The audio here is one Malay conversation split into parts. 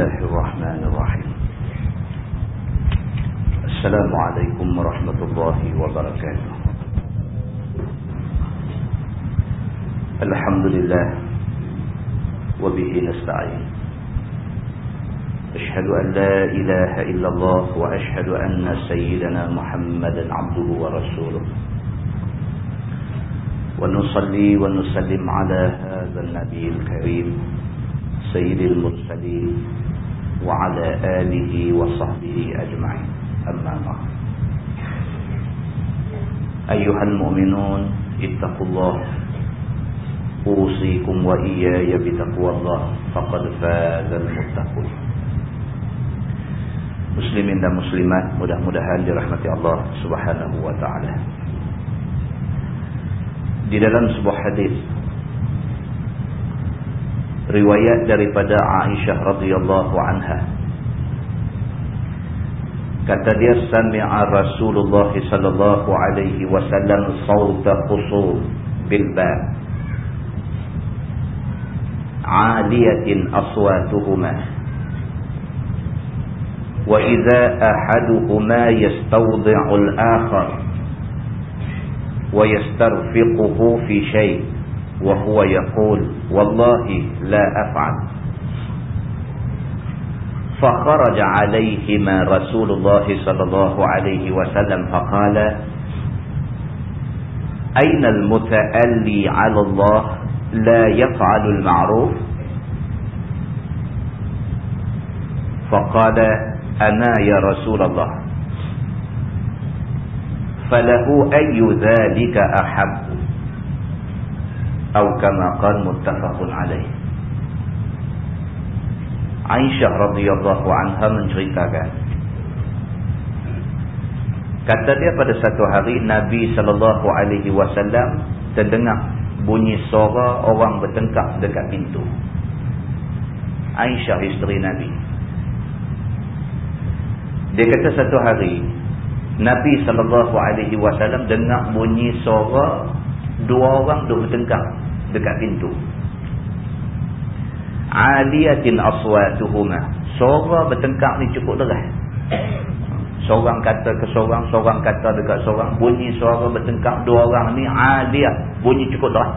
الله الرحمن الرحيم. السلام عليكم ورحمة الله وبركاته. الحمد لله وبه نستعين. أشهد أن لا إله إلا الله وأشهد أن سيدنا محمدا عبده ورسوله. ونصلي ونسلم على هذا النبي الكريم سيد المرسلين. وعلى آله وصحبه أجمعين أما بعد أيها المؤمنون اتقوا الله أوصيكم وإياي بتقوى الله فقد فاز المتقون Muslimin dan muslimat mudah-mudahan dirahmati Allah Subhanahu wa taala. Di dalam sebuah hadis riwayat daripada Aisyah radhiyallahu anha. Kata dia sami'a Rasulullah sallallahu alaihi wasallam sauta qusur bil ba. Aliyatin aswatuhuma. Wa idza ahaduhuma yastawdi'u al-akhar wa yastarfiquhu fi shay' وهو يقول والله لا أفعل. فخرج عليهما رسول الله صلى الله عليه وسلم فقال أين المتألي على الله لا يفعل المعروف؟ فقال أنا يا رسول الله. فله أي ذلك أحب؟ Atau kama qal muttafaqun alaih. Aisyah radhiyallahu anha menceritakan. Kata dia pada satu hari Nabi sallallahu alaihi wasallam terdengar bunyi suara orang bertengkar dekat pintu. Aisyah isteri Nabi. Dia kata satu hari Nabi sallallahu alaihi wasallam dengar bunyi suara dua orang duduk bertengkar dekat pintu. Aliyatin aswatuhuma. Suara bertengkar ni cukup deras. Seorang kata ke seorang seorang kata dekat seorang. Bunyi suara bertengkar dua orang ni aliyah. Bunyi cukup deras.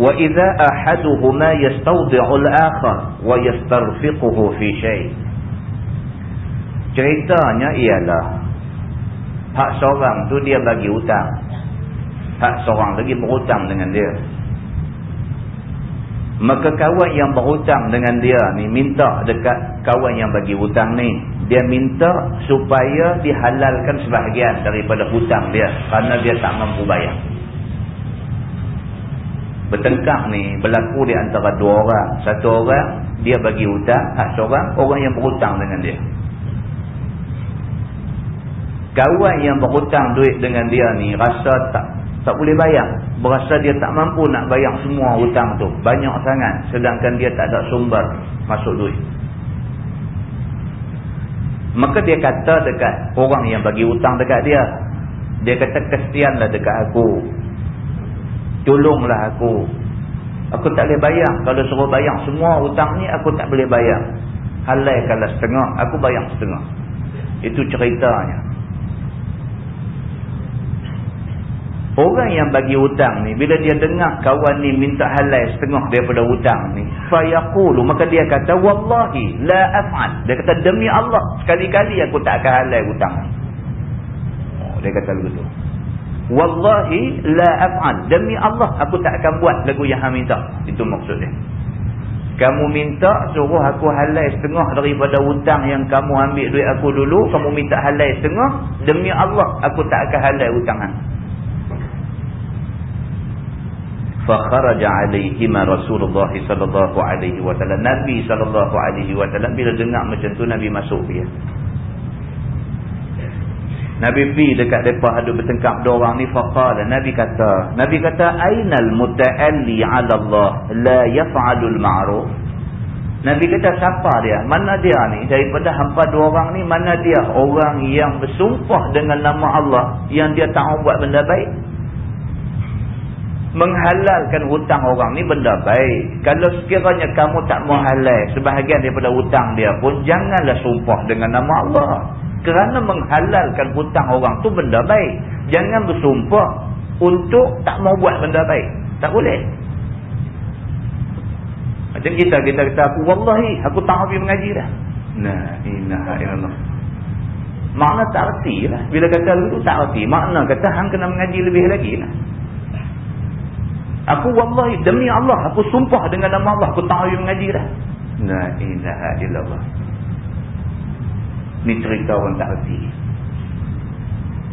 Wa idza ahaduhuma yastawdi'u al-akhar wa yastarfiquhu fi shay. Ceritanya ialah hak seorang tu dia bagi hutang hak seorang lagi berhutang dengan dia. Maka kawan yang berhutang dengan dia ni minta dekat kawan yang bagi hutang ni dia minta supaya dihalalkan sebahagian daripada hutang dia kerana dia tak mampu bayar. Bertengkar ni berlaku di antara dua orang. Satu orang dia bagi hutang hak seorang orang yang berhutang dengan dia. Kawan yang berhutang duit dengan dia ni rasa tak tak boleh bayar. Berasa dia tak mampu nak bayar semua hutang tu. Banyak sangat. Sedangkan dia tak ada sumber masuk duit. Maka dia kata dekat orang yang bagi hutang dekat dia dia kata kesianlah dekat aku. Tolonglah aku. Aku tak boleh bayar. Kalau suruh bayar semua hutang ni aku tak boleh bayar. Halai kalau setengah aku bayar setengah. Itu ceritanya Orang yang bagi hutang ni bila dia dengar kawan ni minta halal setengah daripada hutang ni fayaqulu maka dia kata wallahi la af'al. Dia kata demi Allah sekali-kali aku tak akan halal hutang oh, dia kata begitu. Wallahi la af'al. Demi Allah aku tak akan buat lagu yang hang minta. Itu maksudnya kamu minta suruh aku halal setengah daripada hutang yang kamu ambil duit aku dulu. Kamu minta halal setengah. Demi Allah aku tak akan halal hutang فخرج عليهما Rasulullah Sallallahu Alaihi Wasallam. Nabi Sallallahu Alaihi Wasallam الله عليه وسلم bila dengar macam tu nabi masuk dia. Nabi pi dekat depa ada bertengkap dua orang ni faqala nabi kata nabi kata ainal mutaalli ala Allah? La yaf'alul ma'ruf? Nabi kata siapa dia? Mana dia ni? Daripada hampa dua orang ni mana dia? Orang yang bersumpah dengan nama Allah yang dia tak buat benda baik? Menghalalkan hutang orang ni benda baik. Kalau sekiranya kamu tak mau halal sebahagian daripada hutang dia pun, janganlah sumpah dengan nama Allah. Kerana menghalalkan hutang orang tu benda baik. Jangan bersumpah untuk tak mau buat benda baik. Tak boleh. Macam kita, kita kata Wallahi, aku tak habis mengaji dah. Nah, inaha ilallah. Makna tak erti lah. Bila kata itu tak erti. Makna kata hang kena mengaji lebih lagi lah. Aku wallahi demi Allah aku sumpah dengan nama Allah aku tak boleh mengaji dah. La ilaha illallah. Ni cerita orang tak reti.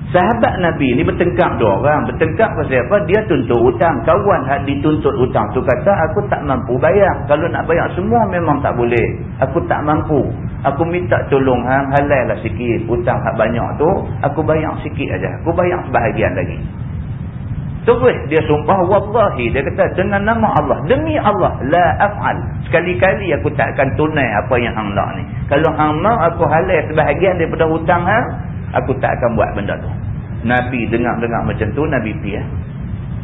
Sahabat Nabi ni bertengkar dua orang. Bertengkar pasal apa? Dia tuntut hutang. Kawan hak dituntut hutang tu kata aku tak mampu bayar. Kalau nak bayar semua memang tak boleh. Aku tak mampu. Aku minta tolong hang halal lah sikit. Hutang hak banyak tu aku bayar sikit aja. Aku bayar sebahagian lagi. Terus dia sumpah wallahi dia kata dengan nama Allah demi Allah la af'al. Sekali-kali aku tak akan tunai apa yang hang nak ni. Kalau hang mau aku halal sebahagian daripada hutang hang aku tak akan buat benda tu. Nabi dengar-dengar macam tu nabi pi eh?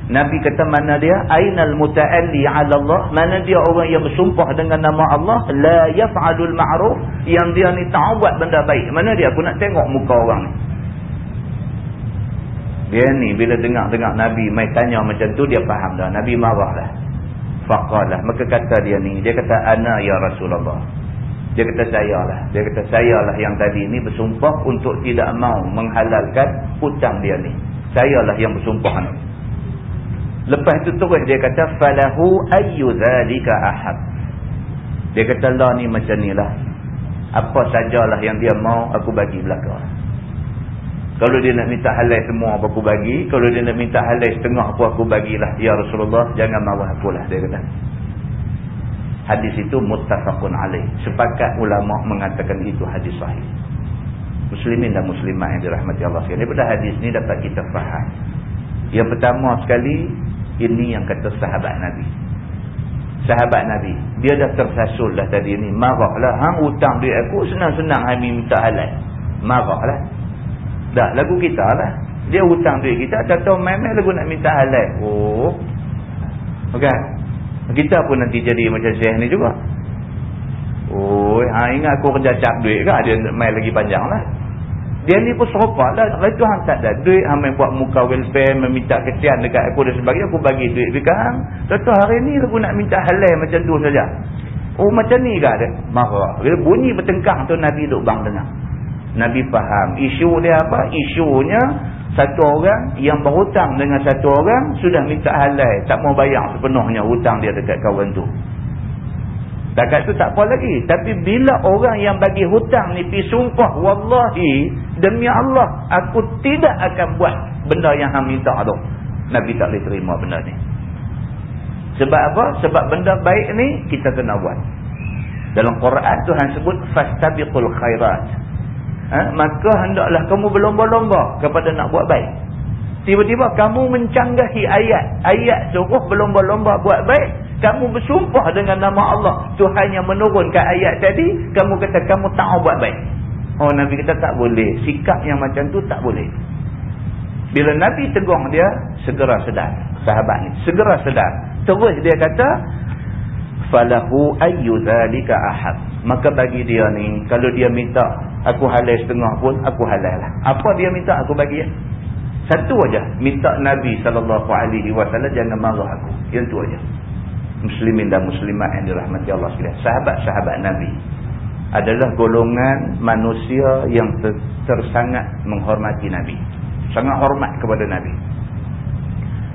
nabi kata mana dia? Ainal muta'alli 'ala Allah mana dia orang yang bersumpah dengan nama Allah? La yaf'alul ma'ruf. Yang dia ni tak buat benda baik. Mana dia? Aku nak tengok muka orang ni dia ni bila dengar-dengar Nabi mai tanya macam tu dia faham dah. Nabi marahlah. Faqalah. Maka kata dia ni, dia kata ana ya Rasulullah. Dia kata saya lah. Dia kata saya lah yang tadi ni bersumpah untuk tidak mau menghalalkan hutang dia ni. Saya lah yang bersumpah ni. Lepas tu terus dia kata falahu ayyu zalika ahad. Dia kata lah ni macam ni lah. Apa sajalah yang dia mau aku bagi belakang. Kalau dia nak minta halal semua apa aku bagi. Kalau dia nak minta halal setengah apa aku bagilah. Ya Rasulullah jangan marah aku lah. Dia kata. Hadis itu muttafaqun alaih. Sepakat ulama mengatakan itu hadis sahih. Muslimin dan muslimah yang dirahmati Allah sekalian. Daripada hadis ini dapat kita faham. Yang pertama sekali. Ini yang kata sahabat Nabi. Sahabat Nabi. Dia dah tersasul dah tadi ni. Marahlah. Hang hutang duit aku senang-senang kami minta halal. Marahlah. Dah lagu kita lah. Dia hutang duit kita. Tak tahu main-main lagu nak minta halal. Oh. Okay. Kita pun nanti jadi macam Syekh ni juga. Oh. Ha, ingat aku kerja cap duit ke? Dia main lagi panjang lah. Dia ni pun serupa lah. Kalau tu tak ada duit. Hang main buat muka welfare. Meminta kesian dekat aku dan sebagainya. Aku bagi duit dekat tahu hari ni aku nak minta halal macam tu saja. Oh macam ni ke ada? Marah. Bunyi bertengkar tu Nabi duduk bang dengar. Nabi faham. Isu dia apa? Isunya satu orang yang berhutang dengan satu orang sudah minta halal. Tak mau bayar sepenuhnya hutang dia dekat kawan tu. Dekat tu tak apa lagi. Tapi bila orang yang bagi hutang ni pergi sumpah. Wallahi demi Allah aku tidak akan buat benda yang hang minta tu. Nabi tak boleh terima benda ni. Sebab apa? Sebab benda baik ni kita kena buat. Dalam Quran Tuhan sebut fastabiqul khairat ha? maka hendaklah kamu berlomba-lomba kepada nak buat baik. Tiba-tiba kamu mencanggahi ayat. Ayat suruh berlomba-lomba buat baik. Kamu bersumpah dengan nama Allah. Tuhan yang menurunkan ayat tadi. Kamu kata kamu tak mau buat baik. Oh Nabi kata tak boleh. Sikap yang macam tu tak boleh. Bila Nabi tegur dia, segera sedar. Sahabat ni. Segera sedar. Terus dia kata, falahu ayyuzalika ahad. Maka bagi dia ni kalau dia minta aku halal setengah pun aku halal lah. Apa dia minta aku bagi ya? Satu aja. Minta nabi sallallahu alaihi wasallam jangan marah aku. Yang tu aja. Muslimin dan muslimat yang dirahmati Allah sekalian. Sahabat-sahabat nabi adalah golongan manusia yang ter tersangat menghormati nabi. Sangat hormat kepada nabi.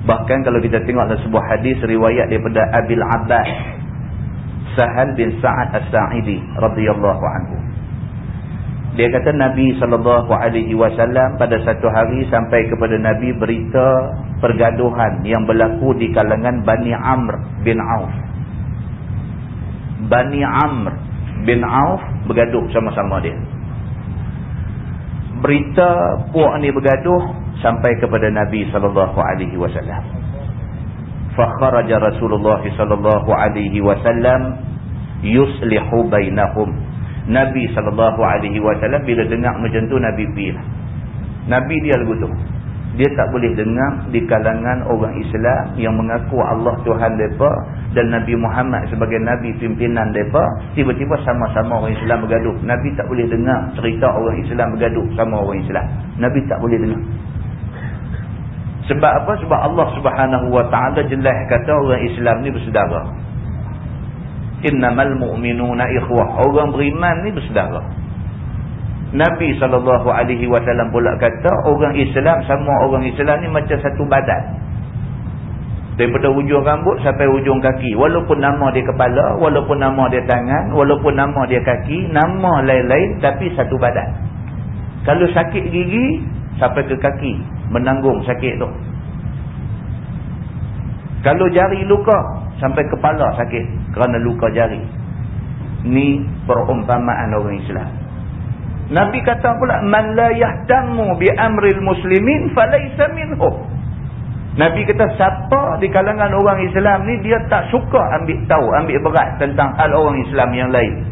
Bahkan kalau kita tengok dalam sebuah hadis riwayat daripada Abil Abbas Sahal bin Sa'ad As-Sa'idi radhiyallahu anhu. Dia kata Nabi sallallahu alaihi wasallam pada satu hari sampai kepada Nabi berita pergaduhan yang berlaku di kalangan Bani Amr bin Auf. Bani Amr bin Auf bergaduh sama-sama dia. Berita puak ni bergaduh sampai kepada Nabi sallallahu alaihi wasallam. Fakharaja Rasulullah sallallahu alaihi wasallam yuslihu bainahum. Nabi sallallahu alaihi wasallam bila dengar macam tu Nabi pi Nabi dia lagu tu. Dia tak boleh dengar di kalangan orang Islam yang mengaku Allah Tuhan mereka dan Nabi Muhammad sebagai Nabi pimpinan mereka tiba-tiba sama-sama orang Islam bergaduh. Nabi tak boleh dengar cerita orang Islam bergaduh sama orang Islam. Nabi tak boleh dengar sebab apa? sebab Allah subhanahu wa ta'ala jelas kata orang Islam ni bersedara innamal mu'minuna ikhwah orang beriman ni bersedara Nabi SAW pula kata orang Islam sama orang Islam ni macam satu badan. Daripada ujung rambut sampai ujung kaki. Walaupun nama dia kepala, walaupun nama dia tangan, walaupun nama dia kaki, nama lain-lain tapi satu badan. Kalau sakit gigi, sampai ke kaki. Menanggung sakit tu. Kalau jari luka, sampai kepala sakit kerana luka jari. Ni perumpamaan orang Islam. Nabi kata pula man la yahtamu bi amril muslimin falaysa minhum. Nabi kata siapa di kalangan orang Islam ni dia tak suka ambil tahu, ambil berat tentang hal orang Islam yang lain.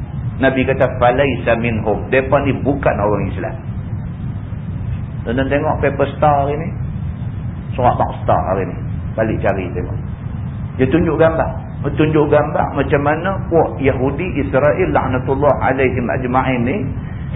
Nabi kata falaysa minhum. Depa ni bukan orang Islam. Dan tengok paper star hari ni. Surat star hari ni. Balik cari tengok. Dia tunjuk gambar. Tunjuk gambar macam mana puak Yahudi Israel laknatullah alaihim ajma'in ni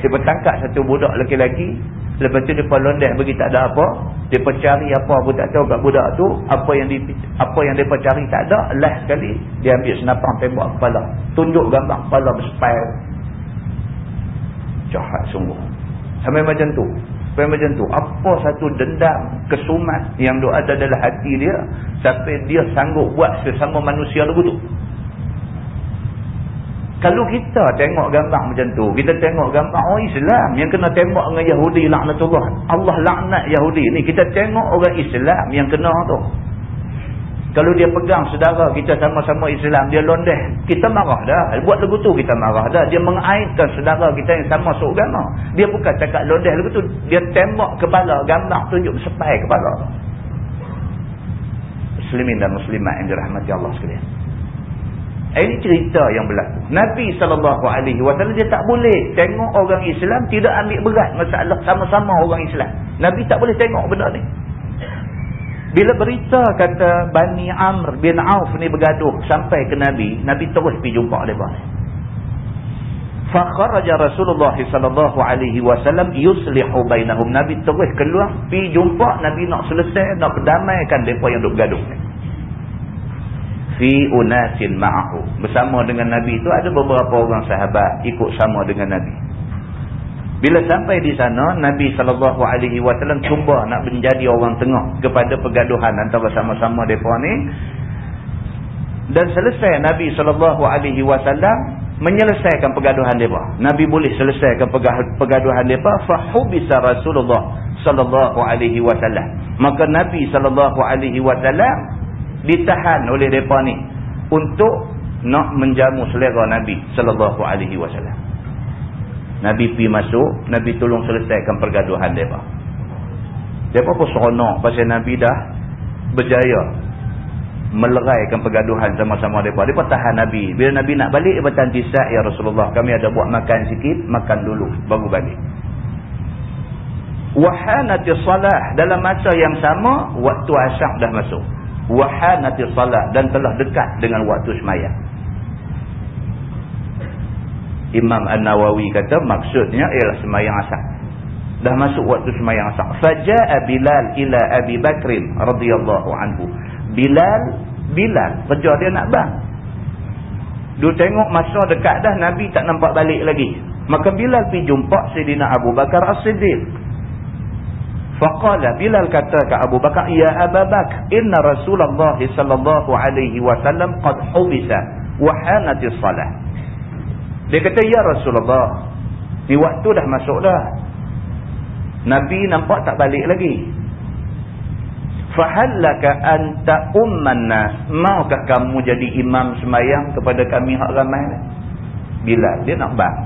dia bertangkap satu budak lelaki-lelaki. Lepas tu dia londah bagi tak ada apa. Dia cari apa pun tak tahu kat budak tu. Apa yang di, apa yang dia cari tak ada. Last sekali dia ambil senapang tembak kepala. Tunjuk gambar kepala berspile. Jahat sungguh. Sampai macam tu. Sampai macam tu. Apa satu dendam, kesumat yang ada dalam hati dia. Sampai dia sanggup buat sesama manusia lagu tu. Kalau kita tengok gambar macam tu, kita tengok gambar orang Islam yang kena tembak dengan Yahudi laknatullah. Allah laknat Yahudi ni, kita tengok orang Islam yang kena tu. Kalau dia pegang saudara kita sama-sama Islam, dia londeh, kita marah dah. Buat lagu tu kita marah dah. Dia mengaitkan saudara kita yang sama seagama. Dia bukan cakap londeh lagu tu, dia tembak kepala, gambar tunjuk sepai kepala. Muslimin dan muslimat yang dirahmati Allah sekalian. Ini cerita yang berlaku. Nabi SAW dia tak boleh tengok orang Islam tidak ambil berat masalah sama-sama orang Islam. Nabi tak boleh tengok benda ni. Bila berita kata Bani Amr bin Auf ni bergaduh sampai ke Nabi, Nabi terus pergi jumpa mereka. Fakharaja Rasulullah sallallahu alaihi wasallam yuslihu bainahum. Nabi terus keluar pergi jumpa Nabi nak selesai nak berdamaikan depa yang duk bergaduh ni fi unasin ma'ahu bersama dengan nabi itu ada beberapa orang sahabat ikut sama dengan nabi bila sampai di sana nabi wasallam cuba nak menjadi orang tengah kepada pergaduhan antara sama-sama depa ni. Dan selesai nabi wasallam menyelesaikan pergaduhan depa nabi boleh selesaikan pergaduhan depa fa hubisa rasulullah wasallam. Maka nabi wasallam ditahan oleh mereka ni untuk nak menjamu selera Nabi wasallam. Nabi pi masuk, Nabi tolong selesaikan pergaduhan mereka. Mereka pun seronok pasal Nabi dah berjaya meleraikan pergaduhan sama-sama mereka. Mereka tahan Nabi. Bila Nabi nak balik, dia bertahan tisak, Ya Rasulullah, kami ada buat makan sikit, makan dulu, baru balik. Wahanati salah. Dalam masa yang sama, waktu asyak dah masuk wahanati salat dan telah dekat dengan waktu semayang. Imam An-Nawawi kata maksudnya ialah semayang asar. Dah masuk waktu semayang asar. Faja'a Bilal ila Abi Bakrin radhiyallahu anhu. Bilal, Bilal, kerja dia nak bang. Dia tengok masa dekat dah Nabi tak nampak balik lagi. Maka Bilal pergi jumpa Sayyidina Abu Bakar As-Siddiq. Faqala Bilal kata ke Abu Bakar, "Ya Abu Bakar, inna Rasulullah sallallahu alaihi wasallam qad hubisa wa hanat as-salah." Dia kata, "Ya Rasulullah, ni waktu dah masuk dah. Nabi nampak tak balik lagi. Fahallaka anta umman nas? Maukah kamu jadi imam semayang kepada kami hak ramai?" Bilal dia nak bang.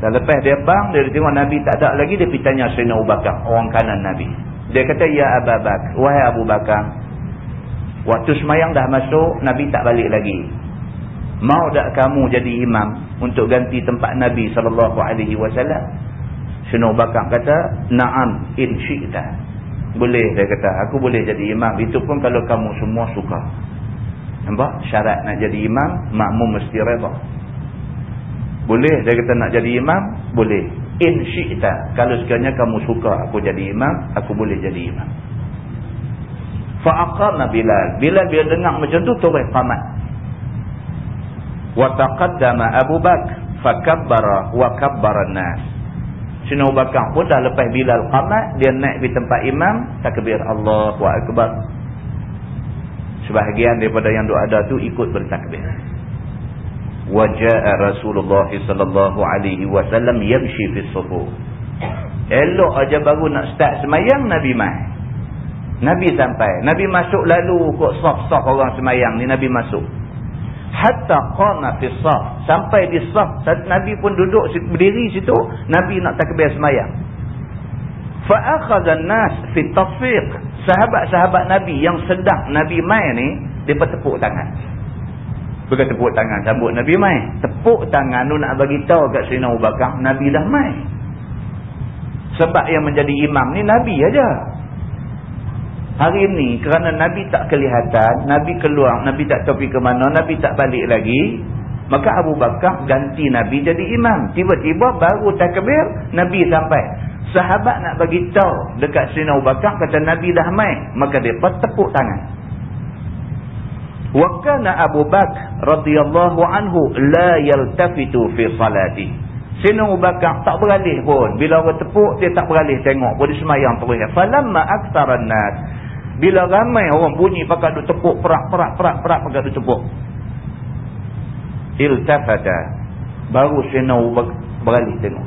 Dan lepas dia bang, dia tengok Nabi tak ada lagi, dia pergi tanya Sayyidina Abu Bakar, orang kanan Nabi. Dia kata, Ya Abu Bakar, wahai Abu Bakar, waktu semayang dah masuk, Nabi tak balik lagi. Mau tak kamu jadi imam untuk ganti tempat Nabi SAW? Sina Bakar kata, Naam in syi'ta. Boleh dia kata, aku boleh jadi imam. Itu pun kalau kamu semua suka. Nampak? Syarat nak jadi imam, makmum mesti reda. Boleh dia kata nak jadi imam? Boleh. In syi'ta. Kalau sekiranya kamu suka aku jadi imam, aku boleh jadi imam. Fa'aqama Bilal. Bilal bila dengar macam tu, turun qamat. Wa taqaddama Abu Bakr. Fakabbara wa kabbara nas. Sina Abu Bakar pun dah lepas Bilal qamat, dia naik di tempat imam, takbir Allahu Akbar. Sebahagian daripada yang ada tu ikut bertakbir. Waja'a Rasulullah sallallahu alaihi wasallam yamshi fi sufuf. Elok aja baru nak start semayang Nabi mai. Nabi sampai. Nabi masuk lalu kok saf-saf orang semayang ni Nabi masuk hatta qama fi saf. Sampai di saf nabi pun duduk berdiri situ nabi nak takbir sembahyang fa akhadha an-nas fi tasfiq sahabat-sahabat nabi yang sedang nabi mai ni depa tepuk tangan. Bukan tepuk tangan. Sambut nabi mai. Tepuk tangan tu nak bagi tahu kat Sayyidina Abu Bakar nabi dah mai. Sebab yang menjadi imam ni nabi aja Hari ini kerana Nabi tak kelihatan, Nabi keluar, Nabi tak tahu ke mana, Nabi tak balik lagi, maka Abu Bakar ganti Nabi jadi imam. Tiba-tiba baru takbir, Nabi sampai. Sahabat nak bagi tahu dekat Sina Abu Bakar, kata Nabi dah mai, maka dia tepuk tangan. Wa kana Abu Bakar radhiyallahu anhu la yaltafitu fi salati. Sina Abu Bakar tak beralih pun. Bila orang tepuk, dia tak beralih tengok. Boleh semayang terus. Falamma aktaran nas. Bila ramai orang bunyi pakai duk tepuk perak perak perak perak pakai duk tepuk. Iltafata. Baru Sayyidina beralih tengok.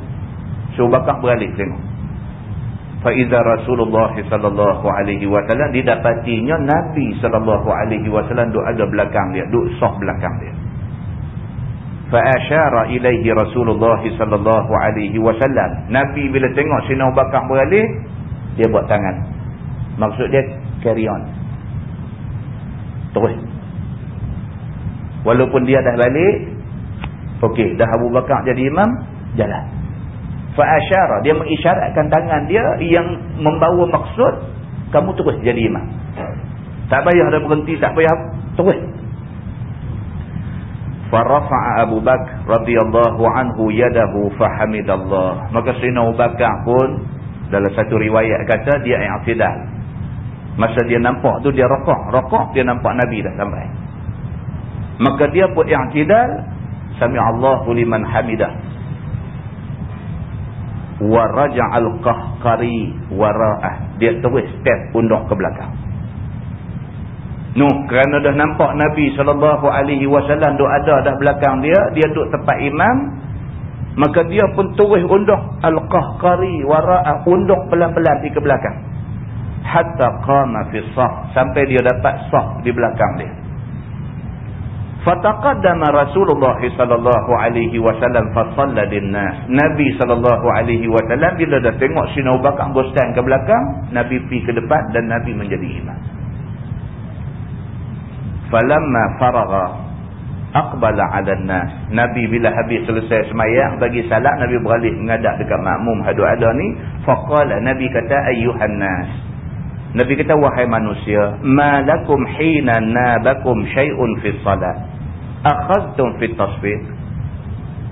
So bakar beralih tengok. Faiza Rasulullah sallallahu alaihi wasallam didapatinya Nabi sallallahu alaihi wasallam duk ada belakang dia, duk soh belakang dia. Fa asyara ilaihi Rasulullah sallallahu alaihi wasallam. Nabi bila tengok Sayyidina Bakar beralih, dia buat tangan. Maksud dia carry on. Terus. Walaupun dia dah balik okey dah Abu Bakar jadi imam jalan. Fa'asyara dia mengisyaratkan tangan dia yang membawa maksud kamu terus jadi imam. Tak payah dah berhenti tak payah terus. Farafa'a Abu Bakar radhiyallahu anhu yadahu fahamidallah. Maka Sayyidina Abu Bakar pun dalam satu riwayat kata dia i'tidal Masa dia nampak tu dia rokok. Rokok dia nampak Nabi dah sampai. Maka dia pun yang tidal. Sami Allahu liman hamidah. Wa raja'al qahqari wara'ah. Dia terus step unduk ke belakang. No, kerana dah nampak Nabi SAW duk ada dah belakang dia. Dia duk tempat imam. Maka dia pun terus unduk al-qahqari wara'ah. Unduk pelan-pelan di ke belakang hatta qama fi saf. Sampai dia dapat saf di belakang dia. Fataqaddama rasulullah sallallahu alaihi wasallam fa shalla linnas. Nabi sallallahu alaihi wasallam bila dah tengok sina Abu Bakar ke belakang nabi pi ke depan dan nabi menjadi imam. Falamma faragha aqbala 'ala an-nas. Nabi bila habis selesai sembahyang bagi salat nabi beralih menghadap dekat makmum hadu ada ni. Faqala nabi kata ayyuhan nas Nabi kata wahai manusia, malakum hina nabakum syai'un fi salat. Akhadtum fi tasfiq.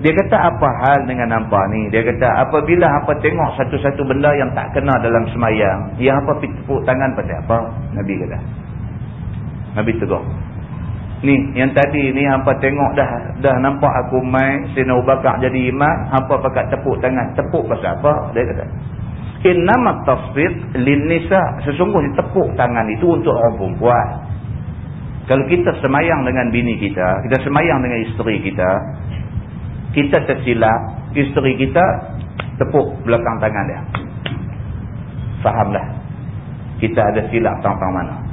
Dia kata apa hal dengan nampak ni? Dia kata apabila apa tengok satu-satu benda yang tak kena dalam semayang, yang apa tepuk tangan pada apa? Nabi kata. Nabi tegur. Ni yang tadi ni hampa tengok dah dah nampak aku mai Sina Bakar jadi imam, hampa pakai tepuk tangan. Tepuk pasal apa? Dia kata innamat tasfid lin nisa sesungguhnya tepuk tangan itu untuk orang perempuan kalau kita semayang dengan bini kita kita semayang dengan isteri kita kita tersilap isteri kita tepuk belakang tangan dia fahamlah kita ada silap tentang mana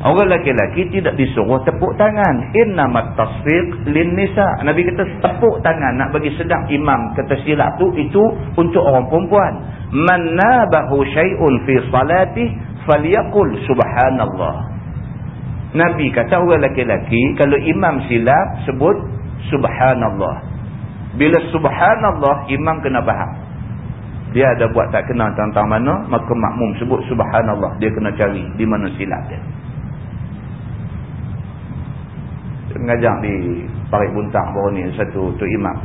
Orang lelaki-lelaki tidak disuruh tepuk tangan. Innamat tasfiq lin nisa. Nabi kata tepuk tangan nak bagi sedang imam kata silap tu itu untuk orang perempuan. Man nabahu syai'un fi salati falyaqul subhanallah. Nabi kata orang lelaki-lelaki kalau imam silap sebut subhanallah. Bila subhanallah imam kena faham. dia ada buat tak kena tentang mana maka makmum sebut subhanallah dia kena cari di mana silap dia mengajar di Parik Buntang baru ni satu tu imam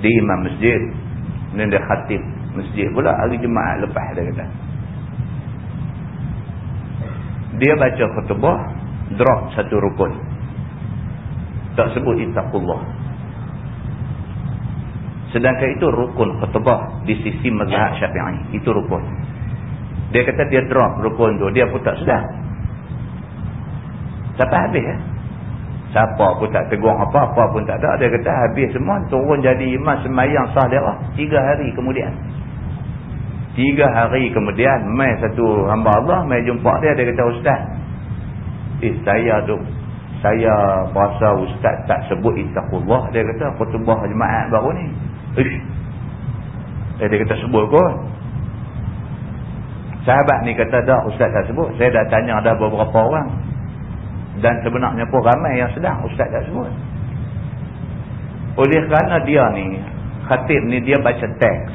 di imam masjid ni dia khatib masjid pula hari Jumaat lepas dia kata. Dia baca khutbah drop satu rukun. Tak sebut itaqullah sedangkan itu rukun khutbah di sisi mazhab syafi'i. Itu rukun. Dia kata dia drop rukun tu dia pun tak sedar. Sampai habis ya siapa pun tak tegur apa-apa pun tak ada dia kata habis semua turun jadi imam semayang sah dia tiga hari kemudian Tiga hari kemudian, mai satu hamba Allah, mai jumpa dia, dia kata, Ustaz, eh saya tu, saya rasa Ustaz tak sebut itaqullah, dia kata, khutubah jemaat baru ni. Eh, dia kata, sebut kot. Sahabat ni kata, dah Ustaz tak sebut. Saya dah tanya ada beberapa orang. Dan sebenarnya pun ramai yang sedang Ustaz tak sebut. Oleh kerana dia ni, khatib ni dia baca teks.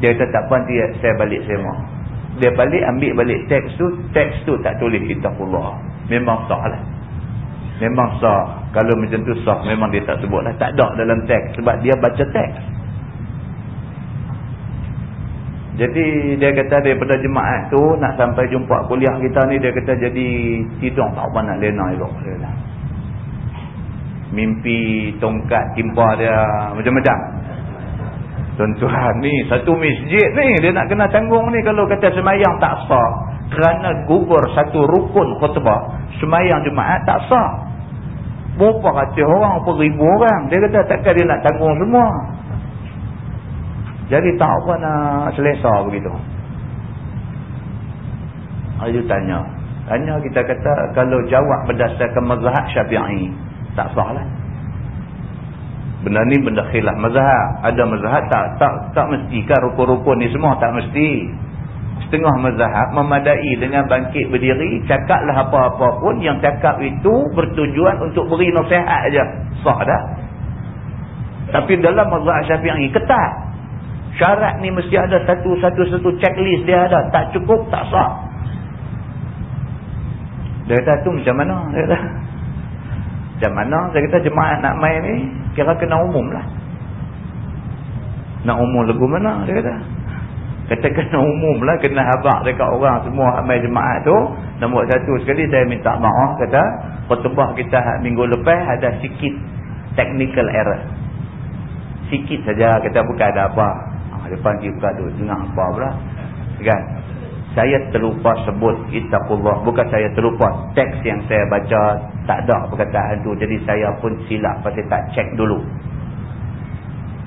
Dia kata tak apa nanti saya balik mau. Dia balik ambil balik teks tu. Teks tu tak tulis kita pula. Memang sah lah. Memang sah. Kalau macam tu sah memang dia tak sebut lah. Tak ada dalam teks. Sebab dia baca teks. Jadi dia kata daripada jemaat tu nak sampai jumpa kuliah kita ni dia kata jadi tidur tak apa nak lena elok. Mimpi tongkat timpa dia macam-macam. Tuan-tuan ni satu masjid ni dia nak kena tanggung ni kalau kata semayang tak sah kerana gugur satu rukun khutbah semayang jemaat tak sah berapa ratus orang apa ribu orang dia kata takkan dia nak tanggung semua jadi tak apa nak selesa begitu Ayu tanya tanya kita kata kalau jawab berdasarkan mazhab syafi'i tak sah lah Benda ni benda khilaf mazhab. Ada mazhab tak tak tak mesti kan rukun-rukun ni semua tak mesti. Setengah mazhab memadai dengan bangkit berdiri, cakaplah apa-apa pun yang cakap itu bertujuan untuk beri nasihat aja. Sah dah. Tapi dalam mazhab Syafi'i ketat. Syarat ni mesti ada satu satu satu checklist dia ada. Tak cukup tak sah. Dia kata tu macam mana? Dia kata macam mana saya kata jemaah nak main ni kira kena umum lah nak umum lagu mana dia kata kata kena umum lah kena habak dekat orang semua main jemaah tu nombor satu sekali saya minta maaf kata khutbah kita minggu lepas ada sikit technical error sikit saja kata bukan ada apa depan kita tu dengar apa pula? Kan? Saya terlupa sebut itaqullah bukan saya terlupa teks yang saya baca tak ada perkataan tu. Jadi saya pun silap pasal tak cek dulu.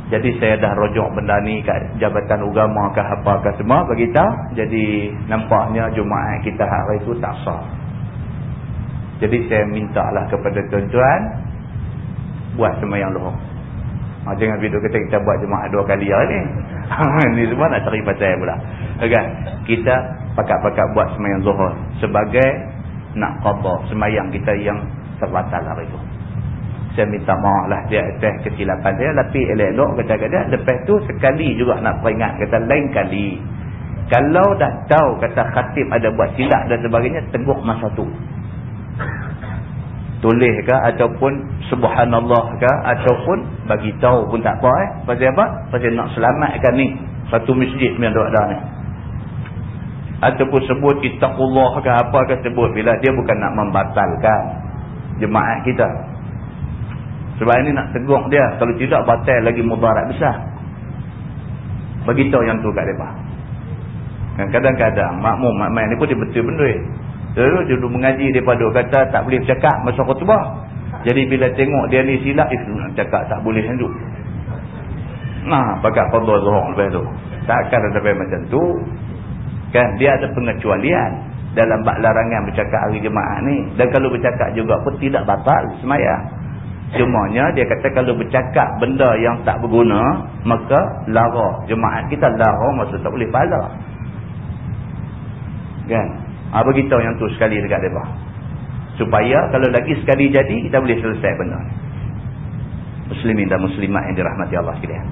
Jadi saya dah rojok benda ni kat jabatan agama ke apa ke semua beritahu jadi nampaknya Jumaat kita hari itu tak sah. Jadi saya minta lah kepada tuan-tuan buat semayang luhur. Ha, jangan video kita kita buat Jumaat dua kali hari ni ni semua nak cari pasal pula. Okay. kita pakat-pakat buat semayang zuhur sebagai nak qadha semayang kita yang terbatal hari itu saya minta maaf lah dia atas kesilapan dia tapi elok-elok kata-kata lepas tu sekali juga nak peringat kata lain kali. Kalau dah tahu kata khatib ada buat silap dan sebagainya tegur masa tu tulis ke ataupun subhanallah ke ataupun bagi tahu pun tak apa eh? Pasal apa? Pasal nak selamatkan ni. Satu masjid yang ada ni ataupun sebut ittaqullah ke apa ke sebut? Bila dia bukan nak membatalkan jemaah kita. Sebab ini nak tegur dia. Kalau tidak batal lagi mudarat besar. Beritahu yang tu kat mereka. Kadang-kadang makmum makmum ni pun dia betul dia duduk mengaji daripada kata tak boleh bercakap masa khutbah. Jadi bila tengok dia ni silap, eh nak cakap tak boleh hidup. Nah, pakai qadha zuhur lepas tu. Takkan ada sampai macam tu. Kan dia ada pengecualian dalam bab larangan bercakap hari jemaah ni. Dan kalau bercakap juga pun tidak batal semayang. Cumanya dia kata kalau bercakap benda yang tak berguna, maka lara jemaah kita lara masa tak boleh pahala. Kan? Ha, beritahu yang tu sekali dekat mereka. Supaya kalau lagi sekali jadi, kita boleh selesai benda. Muslimin dan muslimat yang dirahmati Allah sekalian.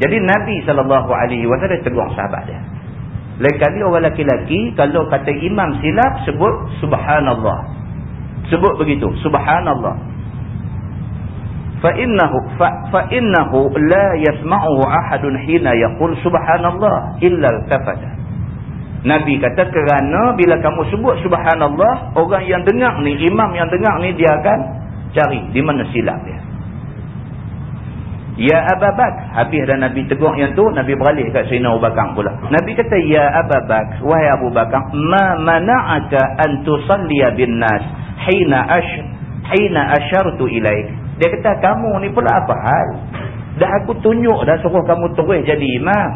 Jadi Nabi SAW tegur sahabat dia. Lain kali orang laki-laki kalau kata imam silap sebut subhanallah. Sebut begitu, subhanallah. Fa innahu fa innahu la yasma'u ahadun hina yaqul subhanallah illa al-tafata. Nabi kata kerana bila kamu sebut subhanallah, orang yang dengar ni, imam yang dengar ni dia akan cari di mana silap dia. Ya Abu Bakar. Habis dah Nabi tegur yang tu, Nabi beralih kat Sayyidina Abu Bakar pula. Nabi kata, Ya Abu Bakar, wahai Abu Bakar, ma mana'aka an tusalliya bin nas hina ash hina ashartu ilaik. Dia kata, kamu ni pula apa hal? Dah aku tunjuk dah suruh kamu terus jadi imam.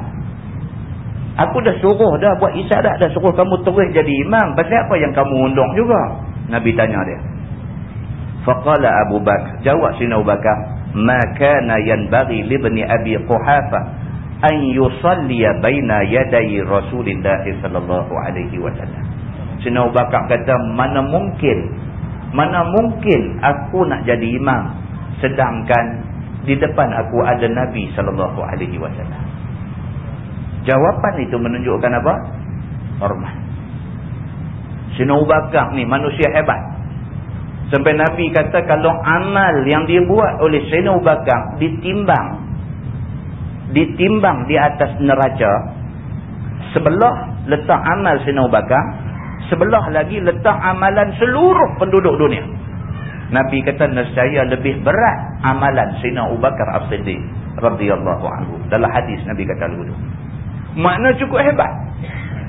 Aku dah suruh dah buat isyarat dah suruh kamu terus jadi imam. Pasal apa yang kamu undang juga? Nabi tanya dia. Faqala Abu Bakar. Jawab Sayyidina Abu Bakar ma kana yanbaghi li ibni abi quhafa an yusalli baina yaday rasulillah sallallahu alaihi wasallam sina bakar kata mana mungkin mana mungkin aku nak jadi imam sedangkan di depan aku ada nabi sallallahu alaihi wasallam jawapan itu menunjukkan apa hormat sina bakar ni manusia hebat Sampai Nabi kata kalau amal yang dia buat oleh Bakar ditimbang. Ditimbang di atas neraca. Sebelah letak amal Bakar. Sebelah lagi letak amalan seluruh penduduk dunia. Nabi kata nescaya lebih berat amalan Sayyidina Abu Bakar As-Siddiq. radhiyallahu anhu. Dalam hadis Nabi kata begitu. Makna cukup hebat.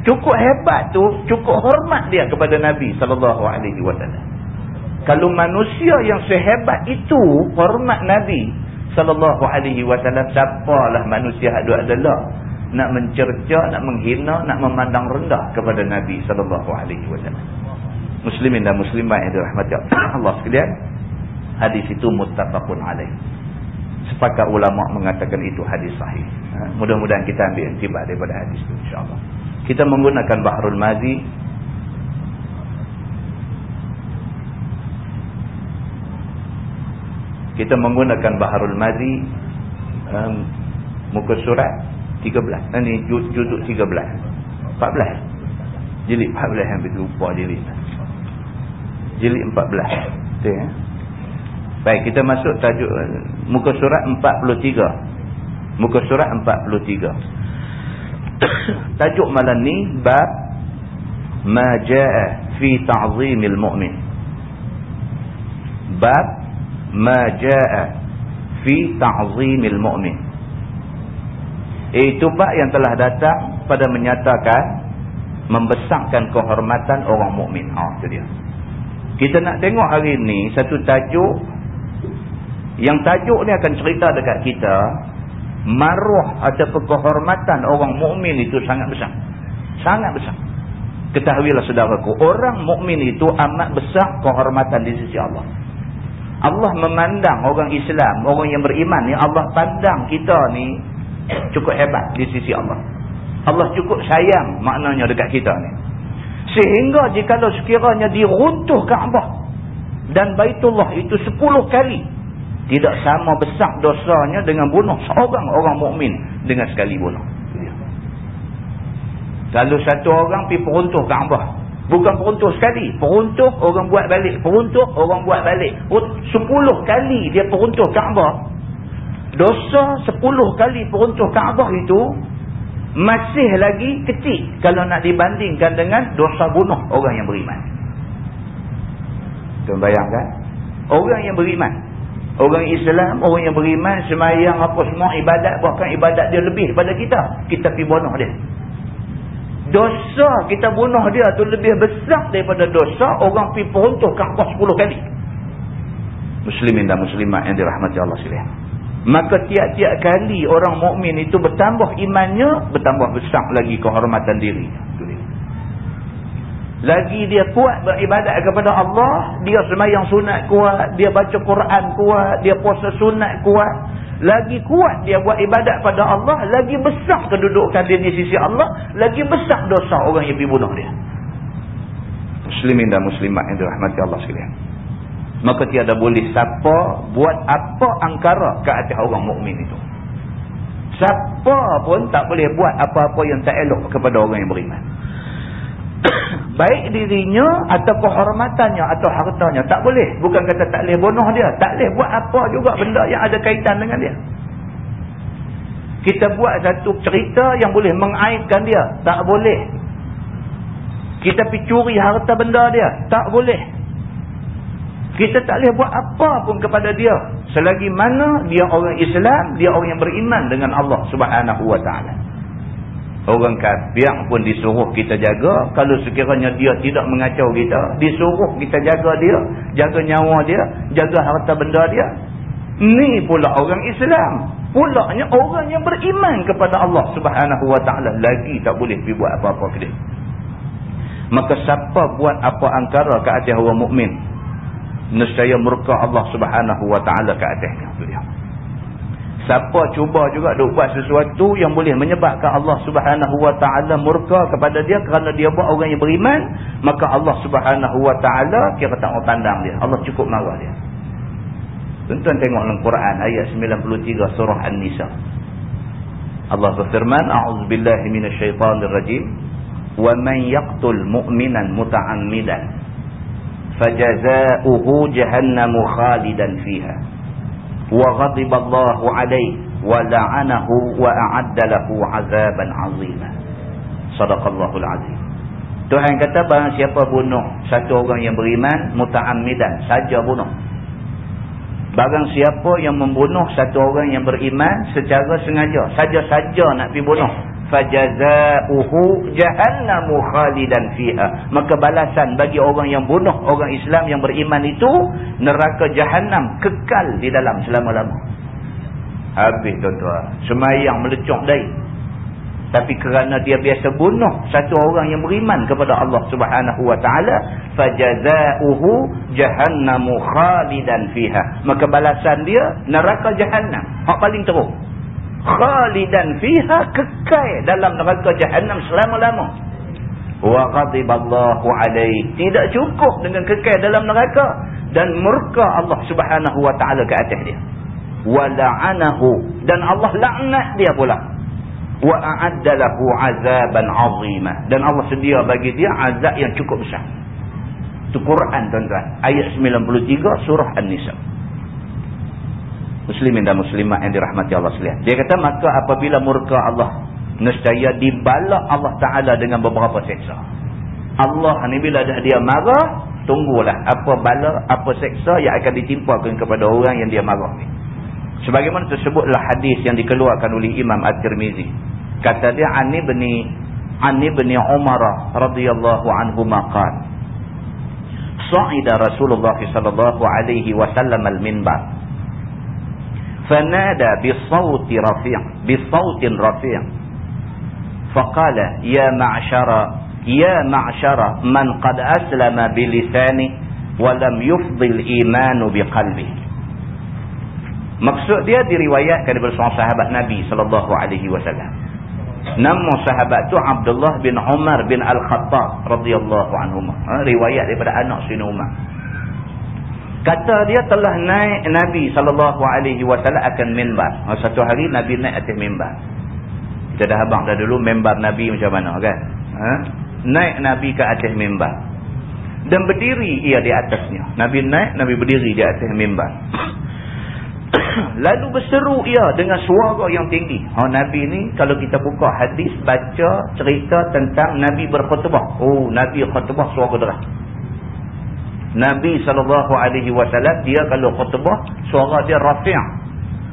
Cukup hebat tu, cukup hormat dia kepada Nabi sallallahu alaihi wasallam. Kalau manusia yang sehebat itu hormat Nabi sallallahu alaihi wasallam siapalah manusia hadu adalah nak mencerca, nak menghina, nak memandang rendah kepada Nabi sallallahu alaihi wasallam. Muslimin dan muslimat yang dirahmati Allah sekalian, hadis itu muttafaqun alaih. Sepakat ulama mengatakan itu hadis sahih. Ha, mudah-mudahan kita ambil intibah daripada hadis itu insya-Allah. Kita menggunakan Bahrul Mazi. Kita menggunakan Baharul Mazi um, muka surat 13 ini juduk 13 14 jilid 14 yang betul lupa jilid. Jilid 14 betul ya baik kita masuk tajuk muka surat 43 muka surat 43 tajuk malam ni bab ma jaa fi ta'zimil mu'min bab ma jaa fi ta'zimil mu'min itu bab yang telah datang pada menyatakan membesarkan kehormatan orang mukmin. Ha itu dia. Kita nak tengok hari ini satu tajuk yang tajuk ni akan cerita dekat kita maruah atau kehormatan orang mukmin itu sangat besar. Sangat besar. Ketahuilah saudaraku, orang mukmin itu amat besar kehormatan di sisi Allah. Allah memandang orang Islam, orang yang beriman ni Allah pandang kita ni cukup hebat di sisi Allah. Allah cukup sayang maknanya dekat kita ni. Sehingga jika sekiranya diruntuh Kaabah dan Baitullah itu 10 kali tidak sama besar dosanya dengan bunuh seorang orang mukmin dengan sekali bunuh. Kalau satu orang pergi peruntuh Kaabah Bukan peruntuh sekali. Peruntuh orang buat balik. Peruntuh orang buat balik. Sepuluh kali dia peruntuh Kaabah. Dosa sepuluh kali peruntuh Kaabah itu masih lagi kecil kalau nak dibandingkan dengan dosa bunuh orang yang beriman. Tuan bayangkan. Orang yang beriman. Orang Islam, orang yang beriman, semayang apa semua ibadat. Bahkan ibadat dia lebih daripada kita. Kita pergi bunuh dia dosa kita bunuh dia tu lebih besar daripada dosa orang pergi peruntuh Kaabah 10 kali. Muslimin dan muslimat yang dirahmati Allah sekalian. Maka tiap-tiap kali orang mukmin itu bertambah imannya, bertambah besar lagi kehormatan diri. Lagi dia kuat beribadat kepada Allah, dia semayang sunat kuat, dia baca Quran kuat, dia puasa sunat kuat, lagi kuat dia buat ibadat pada Allah, lagi besar kedudukan dia di sisi Allah, lagi besar dosa orang yang pergi bunuh dia. Muslimin dan muslimat yang dirahmati Allah sekalian. Maka tiada boleh siapa buat apa angkara ke atas orang mukmin itu. Siapa pun tak boleh buat apa-apa yang tak elok kepada orang yang beriman. Baik dirinya atau kehormatannya atau hartanya. Tak boleh. Bukan kata tak boleh bunuh dia. Tak boleh buat apa juga benda yang ada kaitan dengan dia. Kita buat satu cerita yang boleh mengaibkan dia. Tak boleh. Kita pergi curi harta benda dia. Tak boleh. Kita tak boleh buat apa pun kepada dia. Selagi mana dia orang Islam, dia orang yang beriman dengan Allah subhanahu wa ta'ala. Orang kafir pun disuruh kita jaga. Kalau sekiranya dia tidak mengacau kita, disuruh kita jaga dia. Jaga nyawa dia, jaga harta benda dia. Ni pula orang Islam pulaknya orang yang beriman kepada Allah subhanahu wa ta'ala lagi tak boleh pergi buat apa-apa ke dia maka siapa buat apa angkara ke atas orang mukmin nescaya murka Allah subhanahu wa ta'ala ke atasnya dia siapa cuba juga duk buat sesuatu yang boleh menyebabkan Allah subhanahu wa ta'ala murka kepada dia kerana dia buat orang yang beriman maka Allah subhanahu wa ta'ala kira tak mau tandang dia Allah cukup marah dia Tuan-tuan tengok dalam Quran ayat 93 surah An-Nisa. Allah berfirman, "A'udzubillahi minasyaitonirrajim. Wa man yaqtul mu'minan muta'ammidan fajazaohu jahannamu khalidan fiha. Allahu 'alayhi wa la'anahu wa a'adda lahu 'adzaban 'azima." Shadaqallahul 'azim. Tuhan kata barang siapa bunuh satu orang yang beriman muta'ammidan, saja bunuh Barang siapa yang membunuh satu orang yang beriman secara sengaja. Saja-saja nak pergi bunuh. Fajaza'uhu jahannamu khalidan fiha. Maka balasan bagi orang yang bunuh orang Islam yang beriman itu. Neraka jahannam kekal di dalam selama-lama. Habis tuan-tuan. Semayang melecok dari. Tapi kerana dia biasa bunuh satu orang yang beriman kepada Allah Subhanahu wa taala, fajazauhu jahannamu khalidan fiha. Maka balasan dia neraka jahannam. Hak paling teruk. Khalidan fiha kekal dalam neraka jahannam selama-lama. Wa ghadiballahu alaihi. Tidak cukup dengan kekal dalam neraka dan murka Allah Subhanahu wa taala ke atas dia. Wa la'anahu dan Allah laknat dia pula wa a'adda lahu 'azaban 'azima dan Allah sedia bagi dia azab yang cukup besar. Itu Quran tuan-tuan, ayat 93 surah An-Nisa. Muslimin dan muslimat yang dirahmati Allah sekalian. Dia kata maka apabila murka Allah nescaya dibalak Allah Taala dengan beberapa seksa. Allah ni bila dah dia marah, tunggulah apa bala, apa seksa yang akan ditimpakan kepada orang yang dia marah ni. Sebagaimana tersebutlah hadis yang dikeluarkan oleh Imam At-Tirmizi. Kata dia Ani bin Ani bin Umar radhiyallahu anhu maqal. Sa'ida Rasulullah sallallahu alaihi wasallam al-minbar. Fanada bi sawt rafi' bi sawt rafi' faqala ya ma'shara ya ma'shara man qad aslama bi lisani wa lam yufdhi al-iman bi qalbihi Maksud dia diriwayatkan daripada seorang sahabat Nabi sallallahu alaihi wasallam. Nama sahabat tu Abdullah bin Umar bin Al-Khattab radhiyallahu anhu. Ha, riwayat daripada anak Sayyidina Umar. Kata dia telah naik Nabi wasallam akan mimbar. Satu hari Nabi naik atas mimbar. Kita dah abang dah dulu mimbar Nabi macam mana kan? Ha? Naik Nabi ke atas mimbar. Dan berdiri ia di atasnya. Nabi naik, Nabi berdiri di atas mimbar. Lalu berseru ia dengan suara yang tinggi. Ha, Nabi ni kalau kita buka hadis, baca cerita tentang Nabi berkhutbah. Oh, Nabi khutbah suara deras. Nabi SAW dia kalau khutbah, suara dia rafi'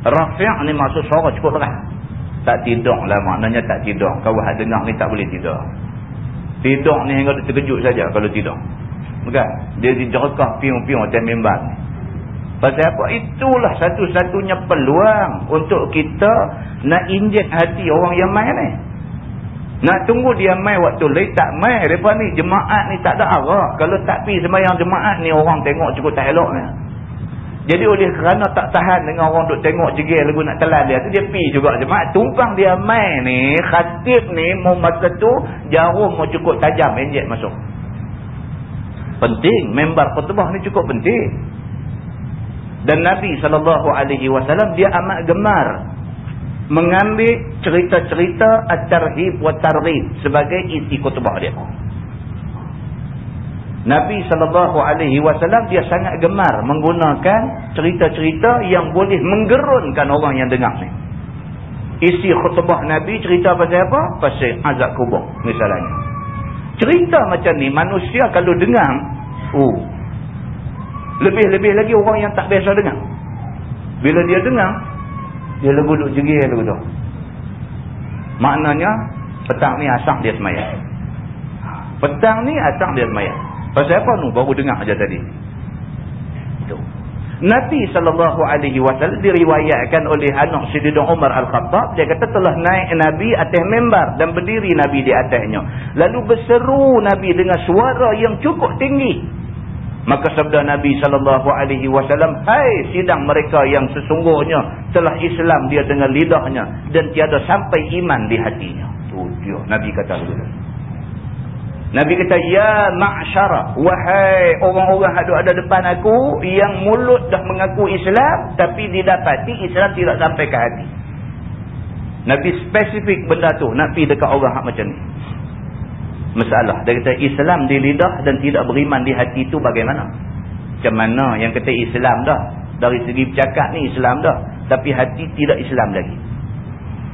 Rafi' ni maksud suara cukup deras. Tak tidur lah maknanya tak tidur. Kau ada dengar ni tak boleh tidur. Tidur ni hingga terkejut saja kalau tidur. Bukan? Dia dijerekah piung-piung atas mimbar ni. Pasal apa? Itulah satu-satunya peluang untuk kita nak injek hati orang yang main ni. Nak tunggu dia main waktu lain tak main. Lepas ni jemaat ni tak ada arah. Kalau tak pergi sembahyang jemaat ni orang tengok cukup tak elok ni. Jadi oleh kerana tak tahan dengan orang duk tengok jegil lagu nak telan dia tu dia pergi juga jemaat. Tumpang dia main ni, khatib ni mau masa tu jarum mau cukup tajam injek masuk. Penting. Member khutbah ni cukup penting. Dan Nabi SAW dia amat gemar mengambil cerita-cerita at-tarhib wa targhib sebagai isi khutbah dia. Nabi SAW dia sangat gemar menggunakan cerita-cerita yang boleh menggerunkan orang yang dengar ni. Isi khutbah Nabi cerita pasal apa? Pasal azab kubur misalnya. Cerita macam ni manusia kalau dengar, oh, lebih-lebih lagi orang yang tak biasa dengar. Bila dia dengar, dia lebu duduk jegir lagu tu. Maknanya, petang ni asam dia semayang. Petang ni asam dia semayang. Pasal apa nu? Baru dengar aja tadi. Itu. Nabi SAW diriwayatkan oleh anak Sididun Umar Al-Khattab. Dia kata telah naik Nabi atas membar dan berdiri Nabi di atasnya. Lalu berseru Nabi dengan suara yang cukup tinggi. Maka sabda Nabi sallallahu alaihi wasallam, "Hai sidang mereka yang sesungguhnya telah Islam dia dengan lidahnya dan tiada sampai iman di hatinya." Tu dia Nabi kata begitu. Nabi kata, "Ya ma'syara, wahai orang-orang yang ada depan aku yang mulut dah mengaku Islam tapi didapati Islam tidak sampai ke hati." Nabi spesifik benda tu, nak pergi dekat orang hak macam ni masalah. Dia kata Islam di lidah dan tidak beriman di hati itu bagaimana? Macam mana yang kata Islam dah? Dari segi bercakap ni Islam dah. Tapi hati tidak Islam lagi.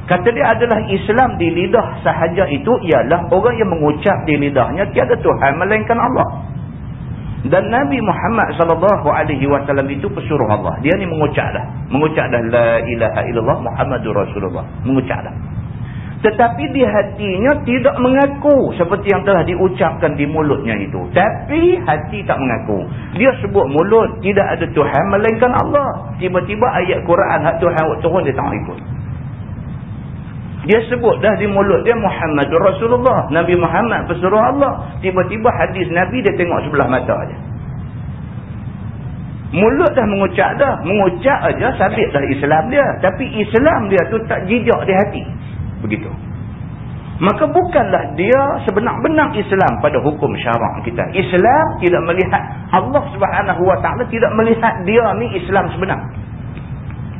Kata dia adalah Islam di lidah sahaja itu ialah orang yang mengucap di lidahnya tiada Tuhan melainkan Allah. Dan Nabi Muhammad sallallahu alaihi wasallam itu pesuruh Allah. Dia ni mengucap dah. Mengucap dah la ilaha illallah Muhammadur Rasulullah. Mengucap dah. Tetapi di hatinya tidak mengaku seperti yang telah diucapkan di mulutnya itu. Tapi hati tak mengaku. Dia sebut mulut tidak ada Tuhan melainkan Allah. Tiba-tiba ayat Quran hak Tuhan turun dia tak ikut. Dia sebut dah di mulut dia Muhammad Rasulullah. Nabi Muhammad pesuruh Allah. Tiba-tiba hadis Nabi dia tengok sebelah mata aja. Mulut dah mengucap dah. Mengucap aja sabit dah Islam dia. Tapi Islam dia tu tak jijak di hati begitu. Maka bukanlah dia sebenar-benar Islam pada hukum syarak kita. Islam tidak melihat Allah subhanahu wa ta'ala tidak melihat dia ni Islam sebenar.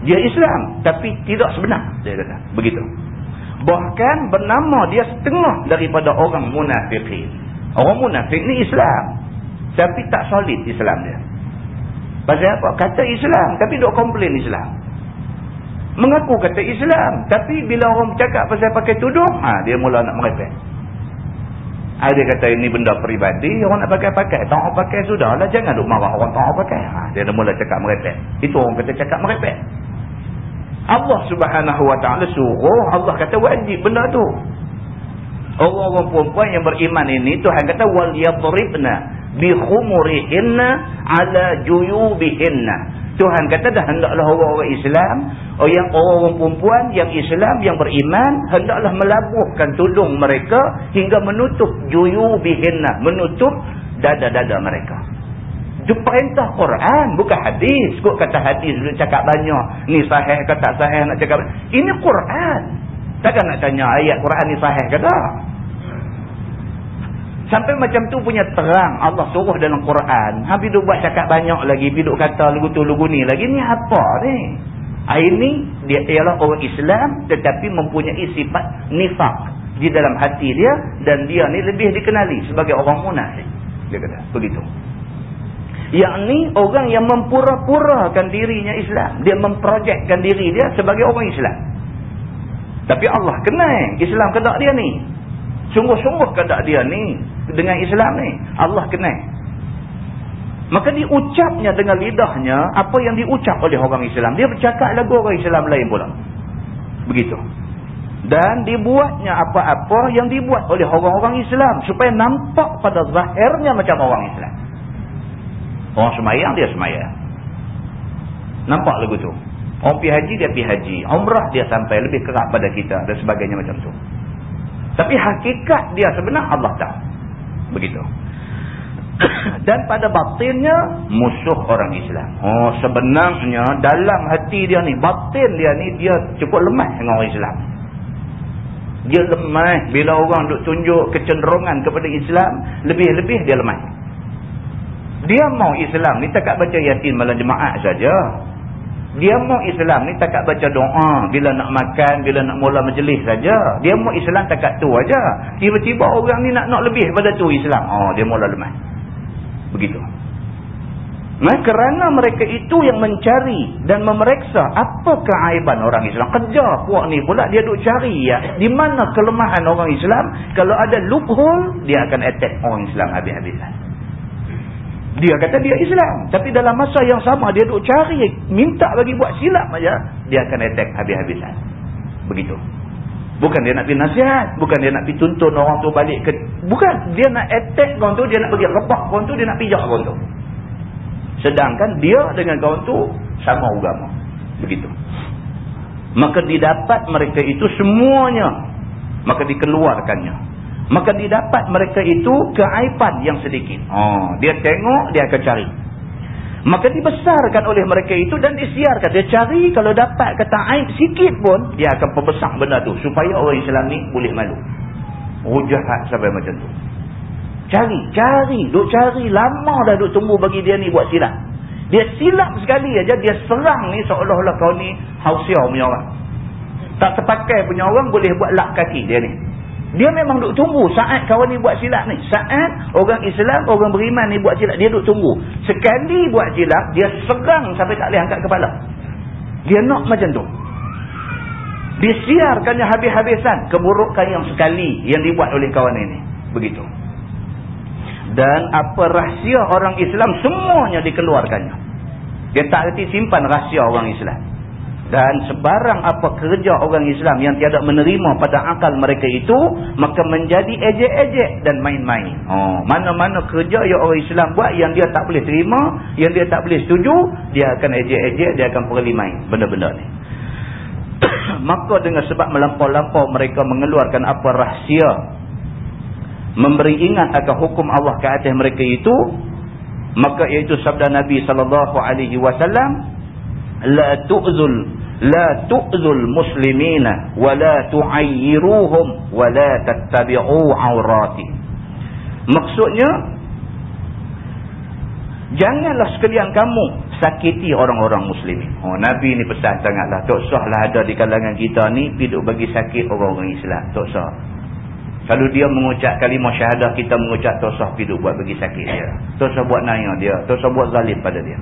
Dia Islam tapi tidak sebenar dia kata. Begitu. Bahkan bernama dia setengah daripada orang munafiqin orang munafik ni Islam tapi tak solid Islam dia. Pasal apa? kata Islam tapi duk komplain Islam mengaku kata Islam. Tapi bila orang bercakap pasal pakai tudung ha, dia mula nak merepek. Ha, dia kata ini benda peribadi orang nak pakai-pakai. Tak orang pakai sudahlah jangan duk marah orang tak orang pakai. Ha, dia dah mula cakap merepek. Itu orang kata cakap merepek. Allah subhanahu wa ta'ala suruh Allah kata wajib benda tu. Orang-orang perempuan yang beriman ini Tuhan kata wal yadribna bi khumurihinna ala juyubihinna. Tuhan kata dah hendaklah orang-orang Islam yang orang-orang perempuan yang Islam yang beriman hendaklah melabuhkan tudung mereka hingga menutup juyu bihinna menutup dada-dada mereka. Itu perintah Quran bukan hadis. Kok kata hadis dulu cakap banyak? Ni sahih ke tak sahih nak cakap? Ini Quran. Takkan nak tanya ayat Quran ni sahih ke tak Sampai macam tu punya terang Allah suruh dalam Quran. Habis duk buat cakap banyak lagi. Habis duk kata lagu tu lagu ni lagi. Ni apa ni? Ini dia ialah orang Islam tetapi mempunyai sifat nifak di dalam hati dia. Dan dia ni lebih dikenali sebagai orang munafik. Dia kata begitu. Yang ni orang yang mempura-purakan dirinya Islam. Dia memprojekkan diri dia sebagai orang Islam. Tapi Allah kenal Islam kedak dia ni. Sungguh-sungguh kedak dia ni dengan Islam ni. Allah kenal. Maka diucapnya dengan lidahnya apa yang diucap oleh orang Islam. Dia bercakap lagu orang Islam lain pula. Begitu. Dan dibuatnya apa-apa yang dibuat oleh orang-orang Islam. Supaya nampak pada zahirnya macam orang Islam. Orang semayang dia semayang. Nampak lagu tu. Orang pergi haji dia pergi haji. Umrah dia sampai lebih kerap pada kita dan sebagainya macam tu. Tapi hakikat dia sebenar Allah tahu. Begitu. Dan pada batinnya musuh orang Islam. Oh sebenarnya dalam hati dia ni, batin dia ni dia cukup lemah dengan orang Islam. Dia lemah bila orang duk tunjuk kecenderungan kepada Islam, lebih-lebih dia lemah. Dia mau Islam ni tak baca Yasin malam jemaah saja. Dia mau Islam ni takat baca doa bila nak makan, bila nak mula majlis saja. Dia mau Islam takat tu aja. Tiba-tiba orang ni nak nak lebih pada tu Islam. Oh, dia mula lemah. Begitu. Nah, kerana mereka itu yang mencari dan memeriksa apa keaiban orang Islam. Kejar puak ni pula dia duk cari ya. Di mana kelemahan orang Islam. Kalau ada loophole, dia akan attack orang Islam habis-habisan. Dia kata dia Islam. Tapi dalam masa yang sama dia duk cari. Minta bagi buat silap aja Dia akan attack habis-habisan. Begitu. Bukan dia nak pergi nasihat. Bukan dia nak pergi tuntun orang tu balik ke... Bukan. Dia nak attack orang tu. Dia nak pergi rebak orang tu. Dia nak pijak orang tu. Sedangkan dia dengan kawan tu sama agama. Begitu. Maka didapat mereka itu semuanya. Maka dikeluarkannya. Maka didapat mereka itu keaipan yang sedikit. Oh, dia tengok, dia akan cari. Maka dibesarkan oleh mereka itu dan disiarkan. Dia cari kalau dapat kata aib sikit pun, dia akan pembesar benda tu. Supaya orang Islam ni boleh malu. Oh jahat sampai macam tu. Cari, cari, duk cari. Lama dah duk tunggu bagi dia ni buat silap. Dia silap sekali aja dia serang ni seolah-olah kau ni hausiah punya orang. Tak terpakai punya orang boleh buat lak kaki dia ni. Dia memang duk tunggu saat kawan ni buat silap ni. Saat orang Islam, orang beriman ni buat silap, dia duk tunggu. Sekali buat silap, dia serang sampai tak boleh angkat kepala. Dia nak macam tu. Disiarkannya habis-habisan keburukan yang sekali yang dibuat oleh kawan ini. Begitu dan apa rahsia orang Islam semuanya dikeluarkannya dia tak reti simpan rahsia orang Islam dan sebarang apa kerja orang Islam yang tiada menerima pada akal mereka itu maka menjadi ejek-ejek dan main-main. Oh, mana-mana kerja yang orang Islam buat yang dia tak boleh terima yang dia tak boleh setuju dia akan ejek-ejek dia akan pergi main. Benda-benda ni. Maka dengan sebab melampau-lampau mereka mengeluarkan apa rahsia memberi ingat akan hukum Allah ke atas mereka itu maka iaitu sabda Nabi wasallam la tu'zul muslimina wa la tu'ayyiruhum wa la tattabi'u awrati maksudnya janganlah sekalian kamu sakiti orang-orang muslimin oh nabi ni pesan sangatlah tak usahlah ada di kalangan kita ni hidup bagi sakit orang-orang Islam tak usah kalau dia mengucap kalimah syahadah, kita mengucap tosah hidup buat bagi sakit dia. Tosah buat naya dia. Tosah buat zalim pada dia.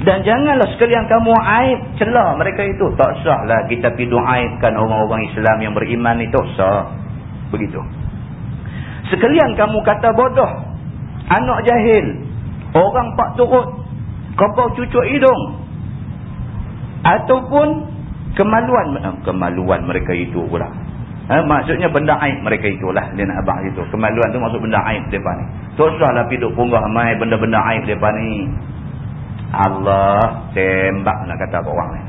Dan janganlah sekalian kamu aib celah mereka itu. Tak sahlah kita pidu aibkan orang-orang Islam yang beriman ni. Tak sah. Begitu. Sekalian kamu kata bodoh. Anak jahil. Orang pak turut. Kopau cucuk hidung. Ataupun kemaluan. Eh, kemaluan mereka itu pula. Ha, maksudnya benda aib mereka itulah dia nak abang itu. Kemaluan tu maksud benda aib depan ni. Susahlah piduk punggah mai benda-benda aib depan ni. Allah tembak nak kata apa orang ni.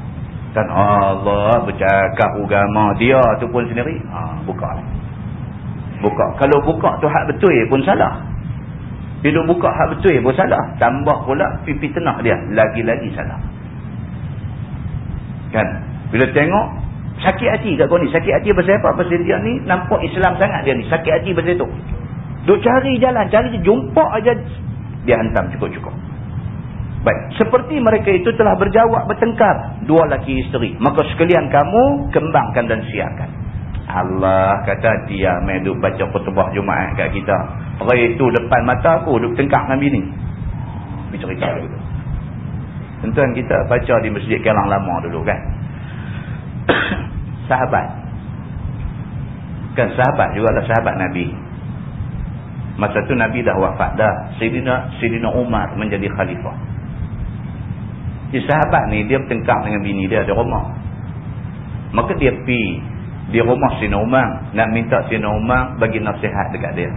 Dan Allah bercakap agama dia tu pun sendiri. Ha, buka. Buka. Kalau buka tu hak betul pun salah. Dia buka hak betul pun salah. Tambah pula pipi tenah dia. Lagi-lagi salah. Kan? Bila tengok Sakit hati kat kau ni. Sakit hati pasal apa? Pasal dia ni nampak Islam sangat dia ni. Sakit hati pasal tu. Duk cari jalan. Cari jumpa aja Dia hantam cukup-cukup. Baik. Seperti mereka itu telah berjawab bertengkar. Dua laki isteri. Maka sekalian kamu kembangkan dan siarkan. Allah kata dia main duk baca khutbah Jumaat kat kita. Hari itu depan mata aku duk tengkar dengan bini. Bercerita dulu. Tentuan kita baca di masjid Kelang Lama dulu kan. sahabat. Kan sahabat juga adalah sahabat Nabi. Masa tu Nabi dah wafat dah. Sayyidina, Sayyidina Umar menjadi khalifah. Si sahabat ni dia bertengkar dengan bini dia di rumah. Maka dia pi di rumah Sayyidina Umar. Nak minta Sayyidina Umar bagi nasihat dekat dia.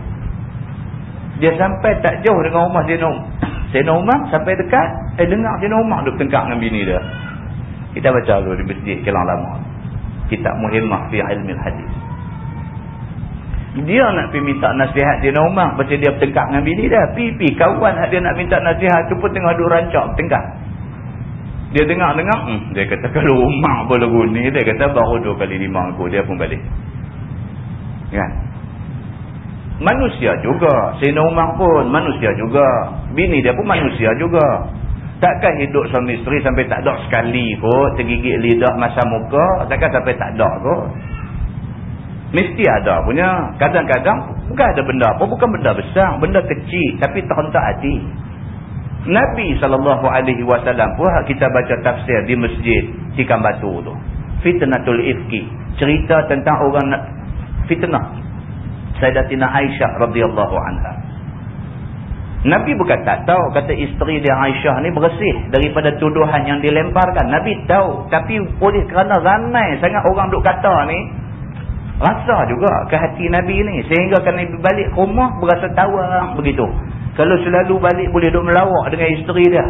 Dia sampai tak jauh dengan rumah Sayyidina Umar. Sayyidina Umar sampai dekat. Eh dengar Sayyidina Umar duk tengkar dengan bini dia. Kita baca dulu di masjid kelang lama kitab muhimmah fi ilmi hadis dia nak pergi minta nasihat dia Umar pasal dia bertengkar dengan bini dia pi-pi kawan dia nak minta nasihat tu pun tengah duk rancak bertengkar dia dengar-dengar hmm, dia kata kalau Umar pun lagu ni dia kata baru dua kali lima aku dia pun balik kan manusia juga Sayyidina Umar pun manusia juga bini dia pun manusia juga Takkan hidup suami isteri sampai tak ada sekali kot. Tergigit lidah masa muka. Takkan sampai tak ada kot. Mesti ada punya. Kadang-kadang bukan ada benda apa. Bukan benda besar. Benda kecil. Tapi terhentak hati. Nabi SAW pun kita baca tafsir di masjid. Tikam batu tu. Fitnatul Ifki. Cerita tentang orang nak fitnah. Sayyidatina Aisyah radhiyallahu anha. Nabi bukan tak tahu kata isteri dia Aisyah ni bersih daripada tuduhan yang dilemparkan. Nabi tahu. Tapi oleh kerana ramai sangat orang duk kata ni. Rasa juga ke hati Nabi ni. Sehingga kan Nabi balik rumah berasa tawa begitu. Kalau selalu balik boleh duk melawak dengan isteri dia.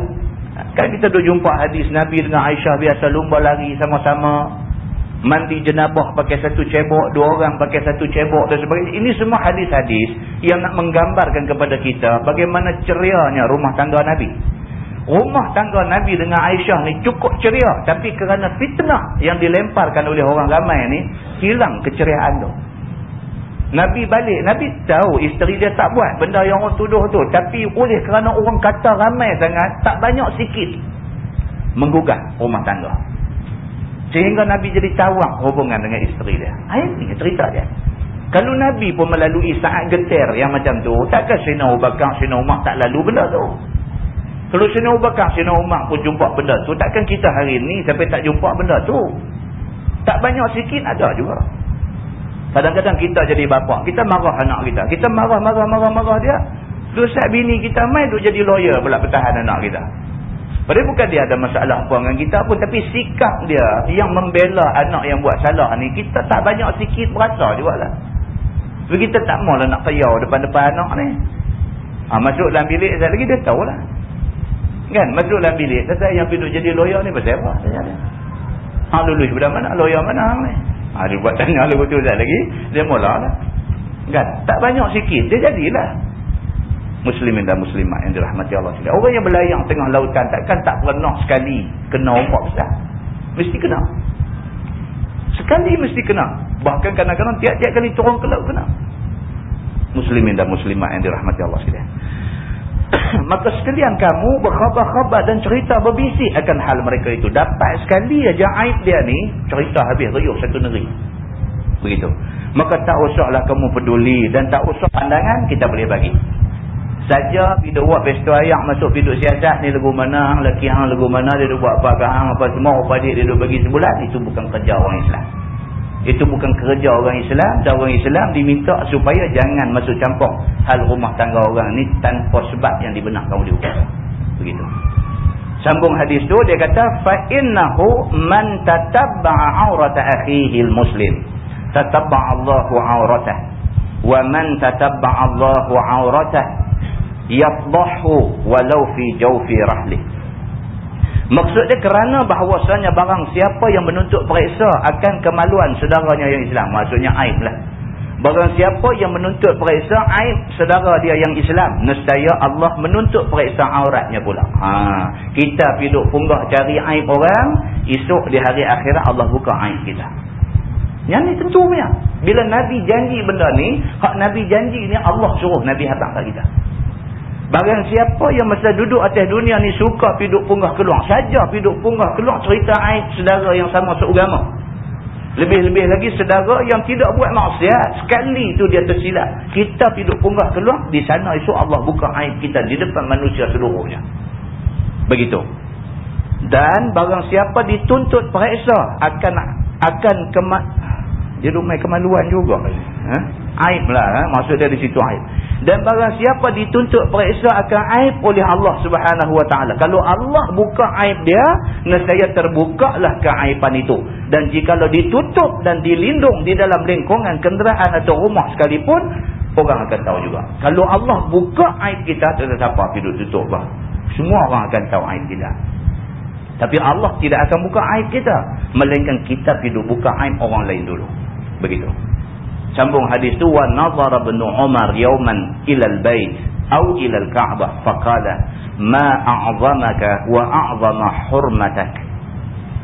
Kan kita duk jumpa hadis Nabi dengan Aisyah biasa lumba lari sama-sama mandi jenabah pakai satu cebok, dua orang pakai satu cebok dan sebagainya. Ini semua hadis-hadis yang nak menggambarkan kepada kita bagaimana cerianya rumah tangga Nabi. Rumah tangga Nabi dengan Aisyah ni cukup ceria. Tapi kerana fitnah yang dilemparkan oleh orang ramai ni, hilang keceriaan tu. Nabi balik, Nabi tahu isteri dia tak buat benda yang orang tuduh tu. Tapi oleh kerana orang kata ramai sangat, tak banyak sikit menggugah rumah tangga. Sehingga Nabi jadi tawak hubungan dengan isteri dia. Ini cerita dia. Kalau Nabi pun melalui saat getir yang macam tu, takkan Sina Ubaqah, Sina Umar tak lalu benda tu. Kalau Sina Ubaqah, Sina Umar pun jumpa benda tu, takkan kita hari ni sampai tak jumpa benda tu. Tak banyak sikit ada juga. Kadang-kadang kita jadi bapa, kita marah anak kita. Kita marah, marah, marah, marah dia. Dosa bini kita main duk jadi lawyer pula pertahan anak kita. Padahal bukan dia ada masalah apa dengan kita pun. Tapi sikap dia yang membela anak yang buat salah ni. Kita tak banyak sikit berasa juga lah. Tapi kita tak maulah nak kayau depan-depan anak ni. Ha, masuk dalam bilik sekali lagi dia tahulah. Kan? Masuk dalam bilik. Kata yang pergi jadi lawyer ni pasal apa? Ha, lulus pada mana? Lawyer mana ni? Ha, dia buat tanya lagu tu sekali lagi. Dia mula lah. Kan? Tak banyak sikit. Dia jadilah muslimin dan muslimat yang dirahmati Allah sekalian. Orang yang berlayang tengah lautan takkan tak pernah sekali kena ombak besar. Mesti kena. Sekali mesti kena. Bahkan kadang-kadang tiap-tiap kali turun ke laut kena. Muslimin dan muslimat yang dirahmati Allah sekalian. Maka sekalian kamu berkhabar-khabar dan cerita berbisik akan hal mereka itu. Dapat sekali aja aib dia ni, cerita habis riuh satu negeri. Begitu. Maka tak usahlah kamu peduli dan tak usah pandangan kita boleh bagi saja bila buat pesta ayak masuk piduk siasat ni lagu mana lelaki hang lagu mana dia buat apa hang apa semua apa dia dia duk bagi sebulan itu bukan kerja orang Islam itu bukan kerja orang Islam. Dan orang Islam diminta supaya jangan masuk campur hal rumah tangga orang ni tanpa sebab yang dibenarkan oleh hukum. Begitu. Sambung hadis tu dia kata fa innahu man tatabba'a aurata akhihi almuslim. Tatabba'a Allahu auratah. Wa man tatabba'a Allahu auratah yafdahu walau fi jawfi maksudnya kerana bahawasanya barang siapa yang menuntut periksa akan kemaluan saudaranya yang Islam maksudnya aib lah barang siapa yang menuntut periksa aib saudara dia yang Islam nescaya Allah menuntut periksa auratnya pula ha. kita piduk punggah cari aib orang esok di hari akhirat Allah buka aib kita yang ni tentu punya. Bila Nabi janji benda ni, hak Nabi janji ni Allah suruh Nabi hantar kat kita. Barang siapa yang masa duduk atas dunia ni suka piduk punggah keluar. Saja piduk punggah keluar cerita aib sedara yang sama seugama. Lebih-lebih lagi sedara yang tidak buat maksiat. Sekali itu dia tersilap. Kita piduk punggah keluar. Di sana esok Allah buka aib kita di depan manusia seluruhnya. Begitu. Dan barang siapa dituntut periksa akan akan kemat dia rumai kemaluan juga. Ha? Aib lah. Ha? Maksud dia di situ aib. Dan barang siapa dituntut periksa akan aib oleh Allah subhanahu wa ta'ala. Kalau Allah buka aib dia, nescaya terbukalah keaiban itu. Dan jikalau ditutup dan dilindung di dalam lingkungan kenderaan atau rumah sekalipun, orang akan tahu juga. Kalau Allah buka aib kita, ada siapa hidup tutup. Bah. Semua orang akan tahu aib kita. Tapi Allah tidak akan buka aib kita. Melainkan kita hidup buka aib orang lain dulu begitu sambung hadis tu wa nazara ibn umar yawman ila al-bait aw ila al-ka'bah faqala ma a'zamaka wa a'zama hurmatak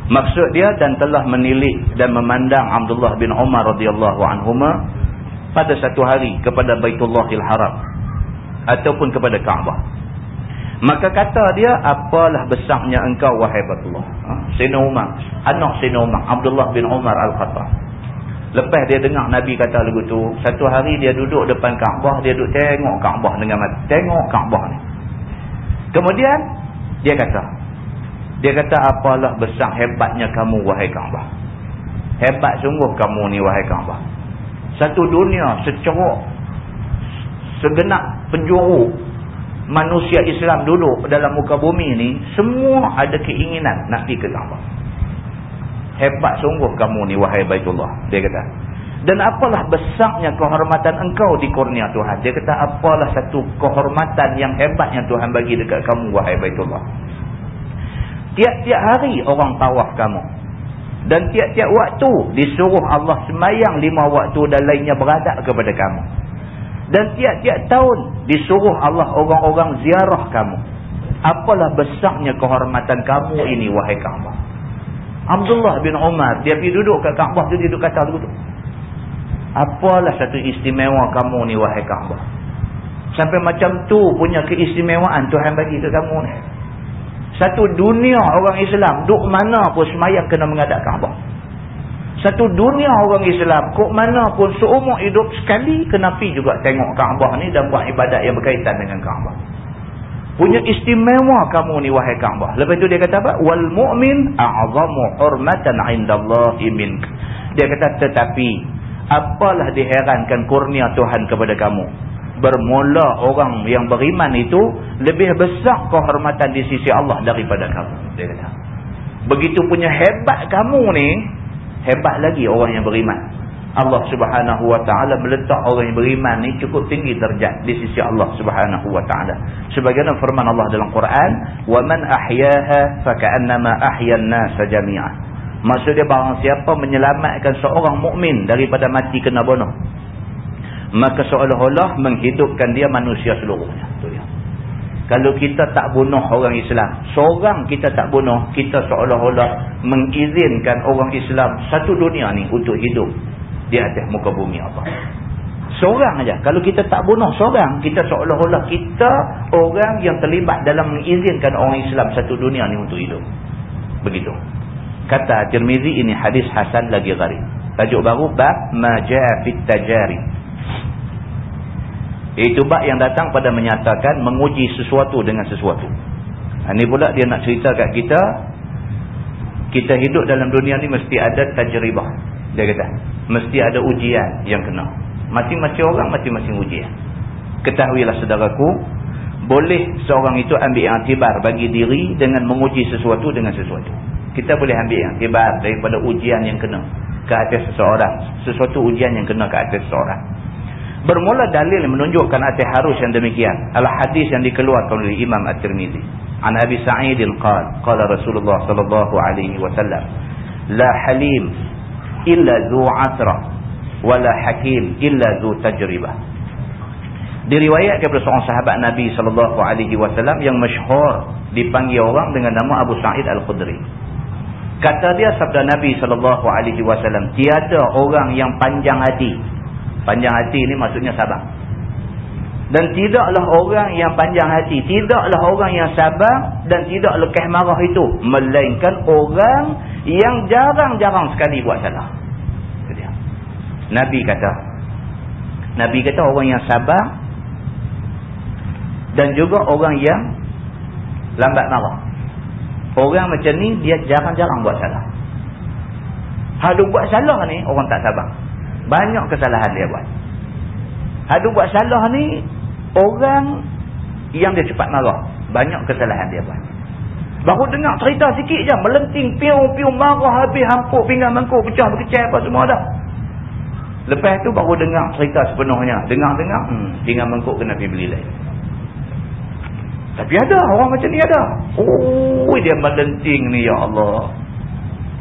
maksud dia dan telah menilik dan memandang Abdullah bin Umar radhiyallahu anhuma pada satu hari kepada Baitullahil Haram ataupun kepada Kaabah Maka kata dia, apalah besarnya engkau wahai Batullah. Ha? Sina Umar. Anak Sina Umar. Abdullah bin Umar Al-Khattab. Lepas dia dengar Nabi kata lagu tu, satu hari dia duduk depan Kaabah, dia duduk tengok Kaabah dengan mata. Tengok Kaabah ni. Kemudian, dia kata, dia kata, apalah besar hebatnya kamu wahai Kaabah. Hebat sungguh kamu ni wahai Kaabah. Satu dunia seceruk, segenap penjuru manusia Islam duduk dalam muka bumi ni semua ada keinginan nak pergi ke Kaabah. Hebat sungguh kamu ni wahai Baitullah. Dia kata. Dan apalah besarnya kehormatan engkau di kurnia Tuhan. Dia kata apalah satu kehormatan yang hebat yang Tuhan bagi dekat kamu wahai Baitullah. Tiap-tiap hari orang tawaf kamu. Dan tiap-tiap waktu disuruh Allah semayang lima waktu dan lainnya beradab kepada kamu. Dan tiap-tiap tahun disuruh Allah orang-orang ziarah kamu. Apalah besarnya kehormatan kamu ini wahai Kaabah. Abdullah bin Umar, dia pergi duduk kat Kaabah tu, dia duduk kata begitu. Apalah satu istimewa kamu ni wahai Kaabah. Sampai macam tu punya keistimewaan Tuhan bagi ke kamu ni. Satu dunia orang Islam, duk mana pun semayang kena mengadap Kaabah. Satu dunia orang Islam, kok mana pun seumur hidup sekali kena pergi juga tengok Kaabah ni dan buat ibadat yang berkaitan dengan Kaabah. Punya istimewa kamu ni wahai Kaabah. Lepas tu dia kata apa? Wal mu'min a'zamu hurmatan 'indallahi mink. Dia kata tetapi apalah diherankan kurnia Tuhan kepada kamu. Bermula orang yang beriman itu lebih besar kehormatan di sisi Allah daripada kamu. Dia kata. Begitu punya hebat kamu ni, hebat lagi orang yang beriman. Allah subhanahu wa ta'ala meletak orang yang beriman ni cukup tinggi terjat di sisi Allah subhanahu wa ta'ala. Sebagainya firman Allah dalam Quran, وَمَنْ أَحْيَاهَا فَكَأَنَّمَا أَحْيَا النَّاسَ Maksud Maksudnya barang siapa menyelamatkan seorang mukmin daripada mati kena bunuh. Maka seolah-olah menghidupkan dia manusia seluruhnya. Ya. Kalau kita tak bunuh orang Islam, seorang kita tak bunuh, kita seolah-olah mengizinkan orang Islam satu dunia ni untuk hidup di atas muka bumi Allah. Seorang aja. Kalau kita tak bunuh seorang, kita seolah-olah kita orang yang terlibat dalam mengizinkan orang Islam satu dunia ni untuk hidup. Begitu. Kata Tirmizi ini hadis Hasan lagi gharib. Tajuk baru bab majaa fit tajari. Itu bab yang datang pada menyatakan menguji sesuatu dengan sesuatu. Ini ha, pula dia nak cerita kat kita. Kita hidup dalam dunia ni mesti ada tajribah. Dia kata. Mesti ada ujian yang kena. Masing-masing orang masing-masing ujian. Ketahuilah saudaraku. Boleh seorang itu ambil yang tibar bagi diri dengan menguji sesuatu dengan sesuatu. Kita boleh ambil yang tibar daripada ujian yang kena ke atas seseorang. Sesuatu ujian yang kena ke atas seseorang. Bermula dalil menunjukkan atas harus yang demikian. Adalah hadis yang dikeluarkan oleh Imam At-Tirmidhi. An Abi Sa'id al-Qal. Qala Rasulullah sallallahu alaihi wasallam. La halim illa zu asra. Wa la hakim illa zu tajribah. Diriwayatkan kepada seorang sahabat Nabi sallallahu alaihi wasallam yang masyhur dipanggil orang dengan nama Abu Sa'id al-Khudri. Kata dia sabda Nabi sallallahu alaihi wasallam, tiada orang yang panjang hati Panjang hati ini maksudnya sabar. Dan tidaklah orang yang panjang hati. Tidaklah orang yang sabar. Dan tidak lekah marah itu. Melainkan orang yang jarang-jarang sekali buat salah. Nabi kata. Nabi kata orang yang sabar. Dan juga orang yang lambat marah. Orang macam ni dia jarang-jarang buat salah. Kalau buat salah ni orang tak sabar. Banyak kesalahan dia buat. Ada buat salah ni, orang yang dia cepat marah. Banyak kesalahan dia buat. Baru dengar cerita sikit je. Melenting, piung-piung, marah habis, hampuk, pinggan mangkuk, pecah, berkecah apa semua dah. Lepas tu baru dengar cerita sepenuhnya. Dengar-dengar, hmm, pinggan mangkuk kena pergi beli lain. Tapi ada, orang macam ni ada. Oh, dia melenting ni, ya Allah.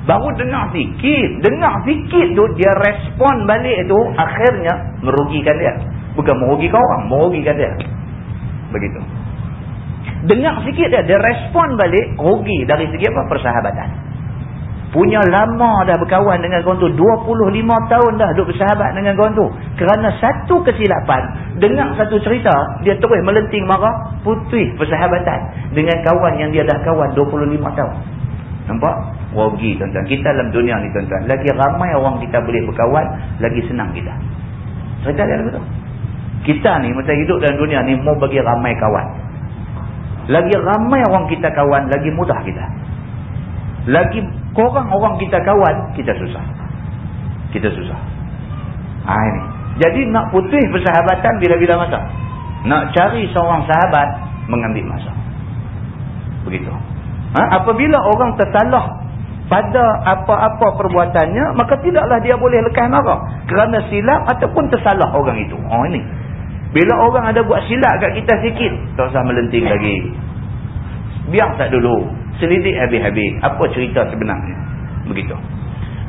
Baru dengar sikit. Dengar sikit tu dia respon balik tu akhirnya merugikan dia. Bukan merugikan orang. Merugikan dia. Begitu. Dengar sikit dia. Dia respon balik rugi dari segi apa? Persahabatan. punya lama dah berkawan dengan kawan tu 25 tahun dah duduk bersahabat dengan kawan tu kerana satu kesilapan dengar satu cerita dia terus melenting marah putih persahabatan dengan kawan yang dia dah kawan 25 tahun nampak? wagi tuan-tuan kita dalam dunia ni tuan-tuan lagi ramai orang kita boleh berkawan lagi senang kita cerita dia betul kita ni macam hidup dalam dunia ni mau bagi ramai kawan lagi ramai orang kita kawan lagi mudah kita lagi korang orang kita kawan, kita susah. Kita susah. Ha, ini. Jadi nak putih persahabatan bila-bila masa. Nak cari seorang sahabat, mengambil masa. Begitu. Ha? Apabila orang tersalah pada apa-apa perbuatannya, maka tidaklah dia boleh lekas marah. Kerana silap ataupun tersalah orang itu. Oh ini. Bila orang ada buat silap kat kita sikit, tak usah melenting lagi. Biar tak dulu. Selidik habis-habis. Apa cerita sebenarnya? Begitu.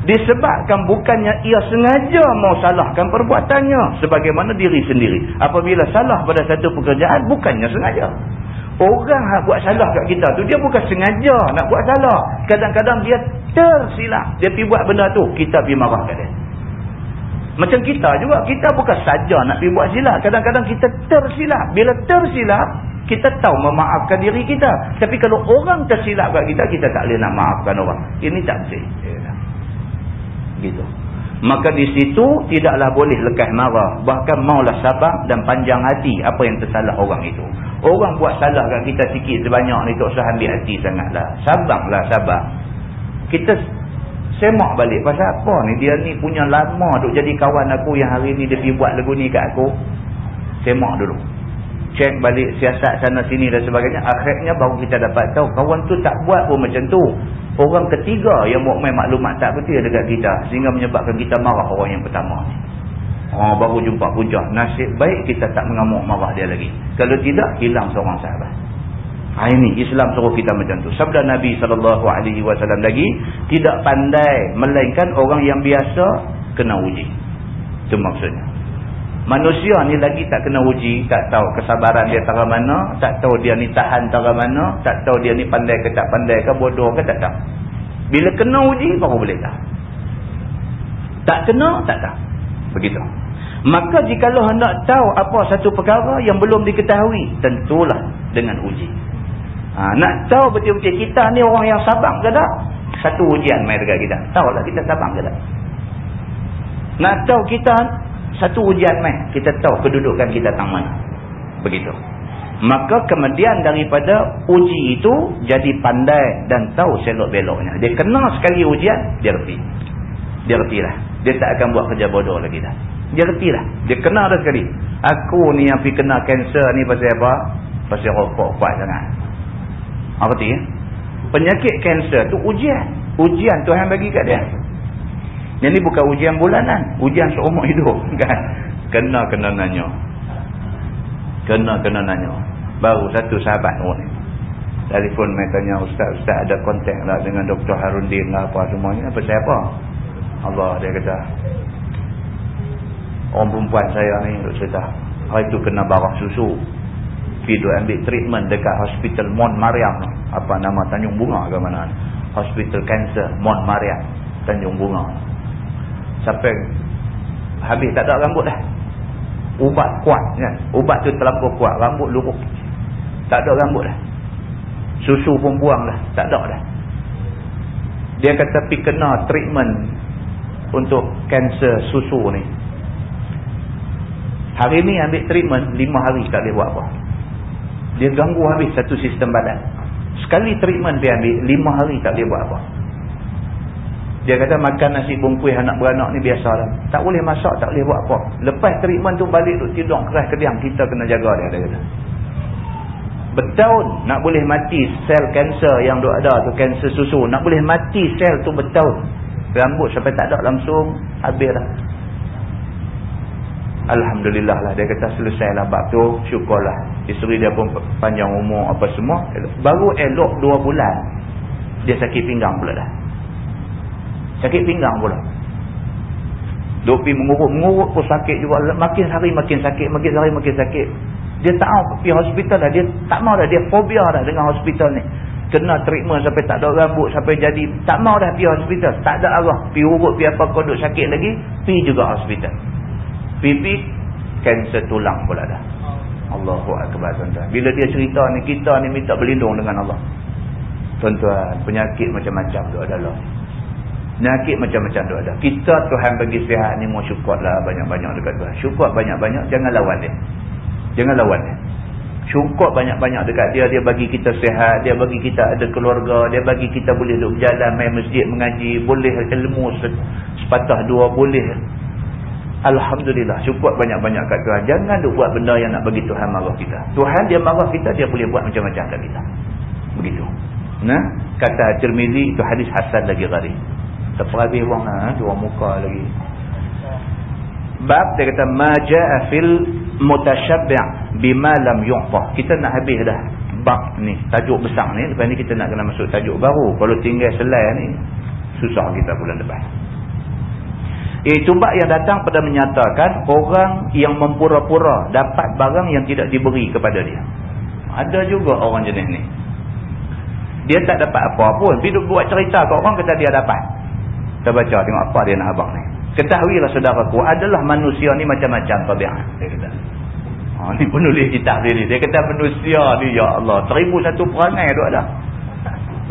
Disebabkan bukannya ia sengaja mau salahkan perbuatannya sebagaimana diri sendiri. Apabila salah pada satu pekerjaan bukannya sengaja. Orang yang buat salah kat kita tu dia bukan sengaja nak buat salah. Kadang-kadang dia tersilap. Dia pergi buat benda tu kita pergi marah kat dia macam kita juga kita bukan saja nak pergi buat silap kadang-kadang kita tersilap bila tersilap kita tahu memaafkan diri kita. Tapi kalau orang tersilap kat kita, kita tak boleh nak maafkan orang. Ini tak bersih. Gitu. Maka di situ tidaklah boleh lekas marah. Bahkan maulah sabar dan panjang hati apa yang tersalah orang itu. Orang buat salah kat kita sikit sebanyak ni tak usah ambil hati sangatlah. Sabarlah sabar. Kita semak balik pasal apa ni. Dia ni punya lama duk jadi kawan aku yang hari ni dia pergi buat lagu ni kat aku. Semak dulu. Cek balik siasat sana sini dan sebagainya. Akhirnya baru kita dapat tahu kawan tu tak buat pun macam tu. Orang ketiga yang buat main maklumat tak betul dekat kita sehingga menyebabkan kita marah orang yang pertama oh, baru jumpa hujah nasib baik kita tak mengamuk marah dia lagi. Kalau tidak hilang seorang sahabat ini Islam suruh kita macam tu sabda Nabi SAW lagi tidak pandai melainkan orang yang biasa kena uji itu maksudnya Manusia ni lagi tak kena uji, tak tahu kesabaran dia tara mana, tak tahu dia ni tahan tara mana, tak tahu dia ni pandai ke tak pandai ke, bodoh ke tak tahu. Bila kena uji, baru boleh tahu. Tak kena, tak tahu. Begitu. Maka jikalau hendak tahu apa satu perkara yang belum diketahui, tentulah dengan uji. Ha, nak tahu betul-betul kita ni orang yang sabar ke tak? Satu ujian main dekat kita. Tahulah kita sabar ke tak? Nak tahu kita satu ujian meh kita tahu kedudukan kita tang mana. Begitu. Maka kemudian daripada uji itu jadi pandai dan tahu selok beloknya dia kena sekali ujian dia reti. Dia reti lah dia tak akan buat kerja bodoh lagi dah. Dia reti lah dia kena dah sekali. Aku ni yang pergi kena kanser ni pasal apa? Pasal rokok kuat sangat apa ya penyakit kanser tu ujian ujian Tuhan bagi kat dia yang ni bukan ujian bulanan. Ujian seumur hidup. kan? Kena-kena nanya. Kena-kena nanya. Baru satu sahabat ni. Telefon mai tanya ustaz-ustaz ada kontak lah dengan Dr. Harundin lah apa semuanya. Apa saya apa? Allah dia kata. Orang perempuan saya ni duk cerita. Hari tu kena barah susu. Pergi ambil treatment dekat hospital Mon Mariam. Apa nama? Tanjung Bunga ke mana. Hospital Cancer Mon Mariam. Tanjung Bunga. Sampai habis tak ada rambut dah. Ubat kuat kan ubat tu terlalu kuat rambut luruk tak ada rambut dah. Susu pun buang dah tak ada dah. Dia kata pergi kena treatment untuk kanser susu ni. Hari ni ambil treatment lima hari tak boleh buat apa dia ganggu habis satu sistem badan sekali treatment dia ambil lima hari tak boleh buat apa dia kata makan nasi bungkuih anak beranak ni biasa lah. Tak boleh masak, tak boleh buat apa. Lepas treatment tu balik tu tidur keras kediam. Kita kena jaga dia. dia kata. Bertahun nak boleh mati sel kanser yang duk ada tu. Kanser susu. Nak boleh mati sel tu bertahun. Rambut sampai tak ada langsung. Habis dah. Alhamdulillah lah. Dia kata selesai lah bab tu. Syukurlah. Isteri dia pun panjang umur apa semua. Baru elok dua bulan. Dia sakit pinggang pula dah. Sakit pinggang pula. Dopi mengurut-mengurut pun sakit juga. Makin hari makin sakit. Makin hari makin sakit. Dia tak mahu pergi hospital dah. Dia tak mahu dah. Dia fobia dah dengan hospital ni. kena treatment sampai tak ada rambut sampai jadi tak mau dah pergi hospital tak ada arah pergi urut pergi apa kau duduk sakit lagi pergi juga hospital pipi kanser tulang pula dah. Allahu Akbar tuan-tuan. Bila dia cerita ni kita ni minta berlindung dengan Allah. Tuan-tuan penyakit macam-macam tu adalah. Penyakit macam-macam tu ada. Kita Tuhan bagi sihat ni mau syukur lah banyak-banyak dekat Tuhan. Syukur banyak-banyak jangan lawan dia. Jangan lawan dia. Syukur banyak-banyak dekat dia. Dia bagi kita sihat dia bagi kita ada keluarga dia bagi kita boleh duduk berjalan main masjid mengaji boleh ilmu sepatah dua boleh Alhamdulillah syukur banyak-banyak kat Tuhan. Jangan duk buat benda yang nak bagi Tuhan marah kita. Tuhan dia marah kita dia boleh buat macam-macam kat kita. Begitu. Nah kata Tirmizi itu hadis hasan lagi gharib. Habis buang ha? dua muka lagi. Bab dia kata maja'a fil mutashabbi' bima lam yu'ta kita nak habis dah bab ni tajuk besar ni. Lepas ni kita nak kena masuk tajuk baru. Kalau tinggal selai ni susah kita bulan depan Iaitu bab yang datang pada menyatakan orang yang mempura-pura dapat barang yang tidak diberi kepada dia. Ada juga orang jenis ni. Dia tak dapat apa pun. Bila buat cerita ke orang kata dia dapat. Kita baca tengok apa dia nak abang ni. Ketahuilah saudaraku adalah manusia ni macam-macam tabiat. Dia kata. Ha, ni penulis kitab dia ni. Dia kata manusia ni ya Allah. Seribu satu perangai tu ada.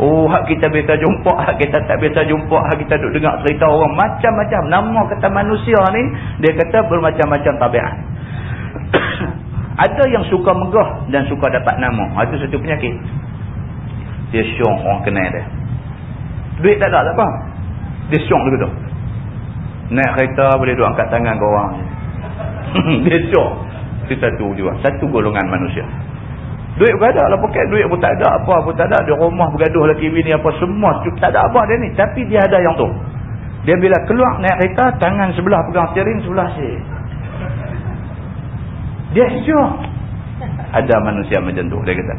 Oh, hak kita biasa jumpa, hak kita tak biasa jumpa, hak kita duduk dengar cerita orang macam-macam. Nama kata manusia ni, dia kata bermacam-macam tabiat. Ada yang suka megah dan suka dapat nama. Itu satu penyakit. Dia syong orang kenal dia. Duit tak ada, tak apa. Dia syong dulu tu. Naik kereta boleh duduk angkat tangan ke orang. dia syong. Itu satu juga. Satu golongan manusia. Duit pun ada lah poket. Duit pun tak ada. Apa pun tak ada. Dia rumah bergaduh lagi bini apa semua. Tak ada apa dia ni. Tapi dia ada yang tu. Dia bila keluar naik kereta. Tangan sebelah pegang steering. Sebelah si. Dia syok. Ada manusia macam tu. Dia kata.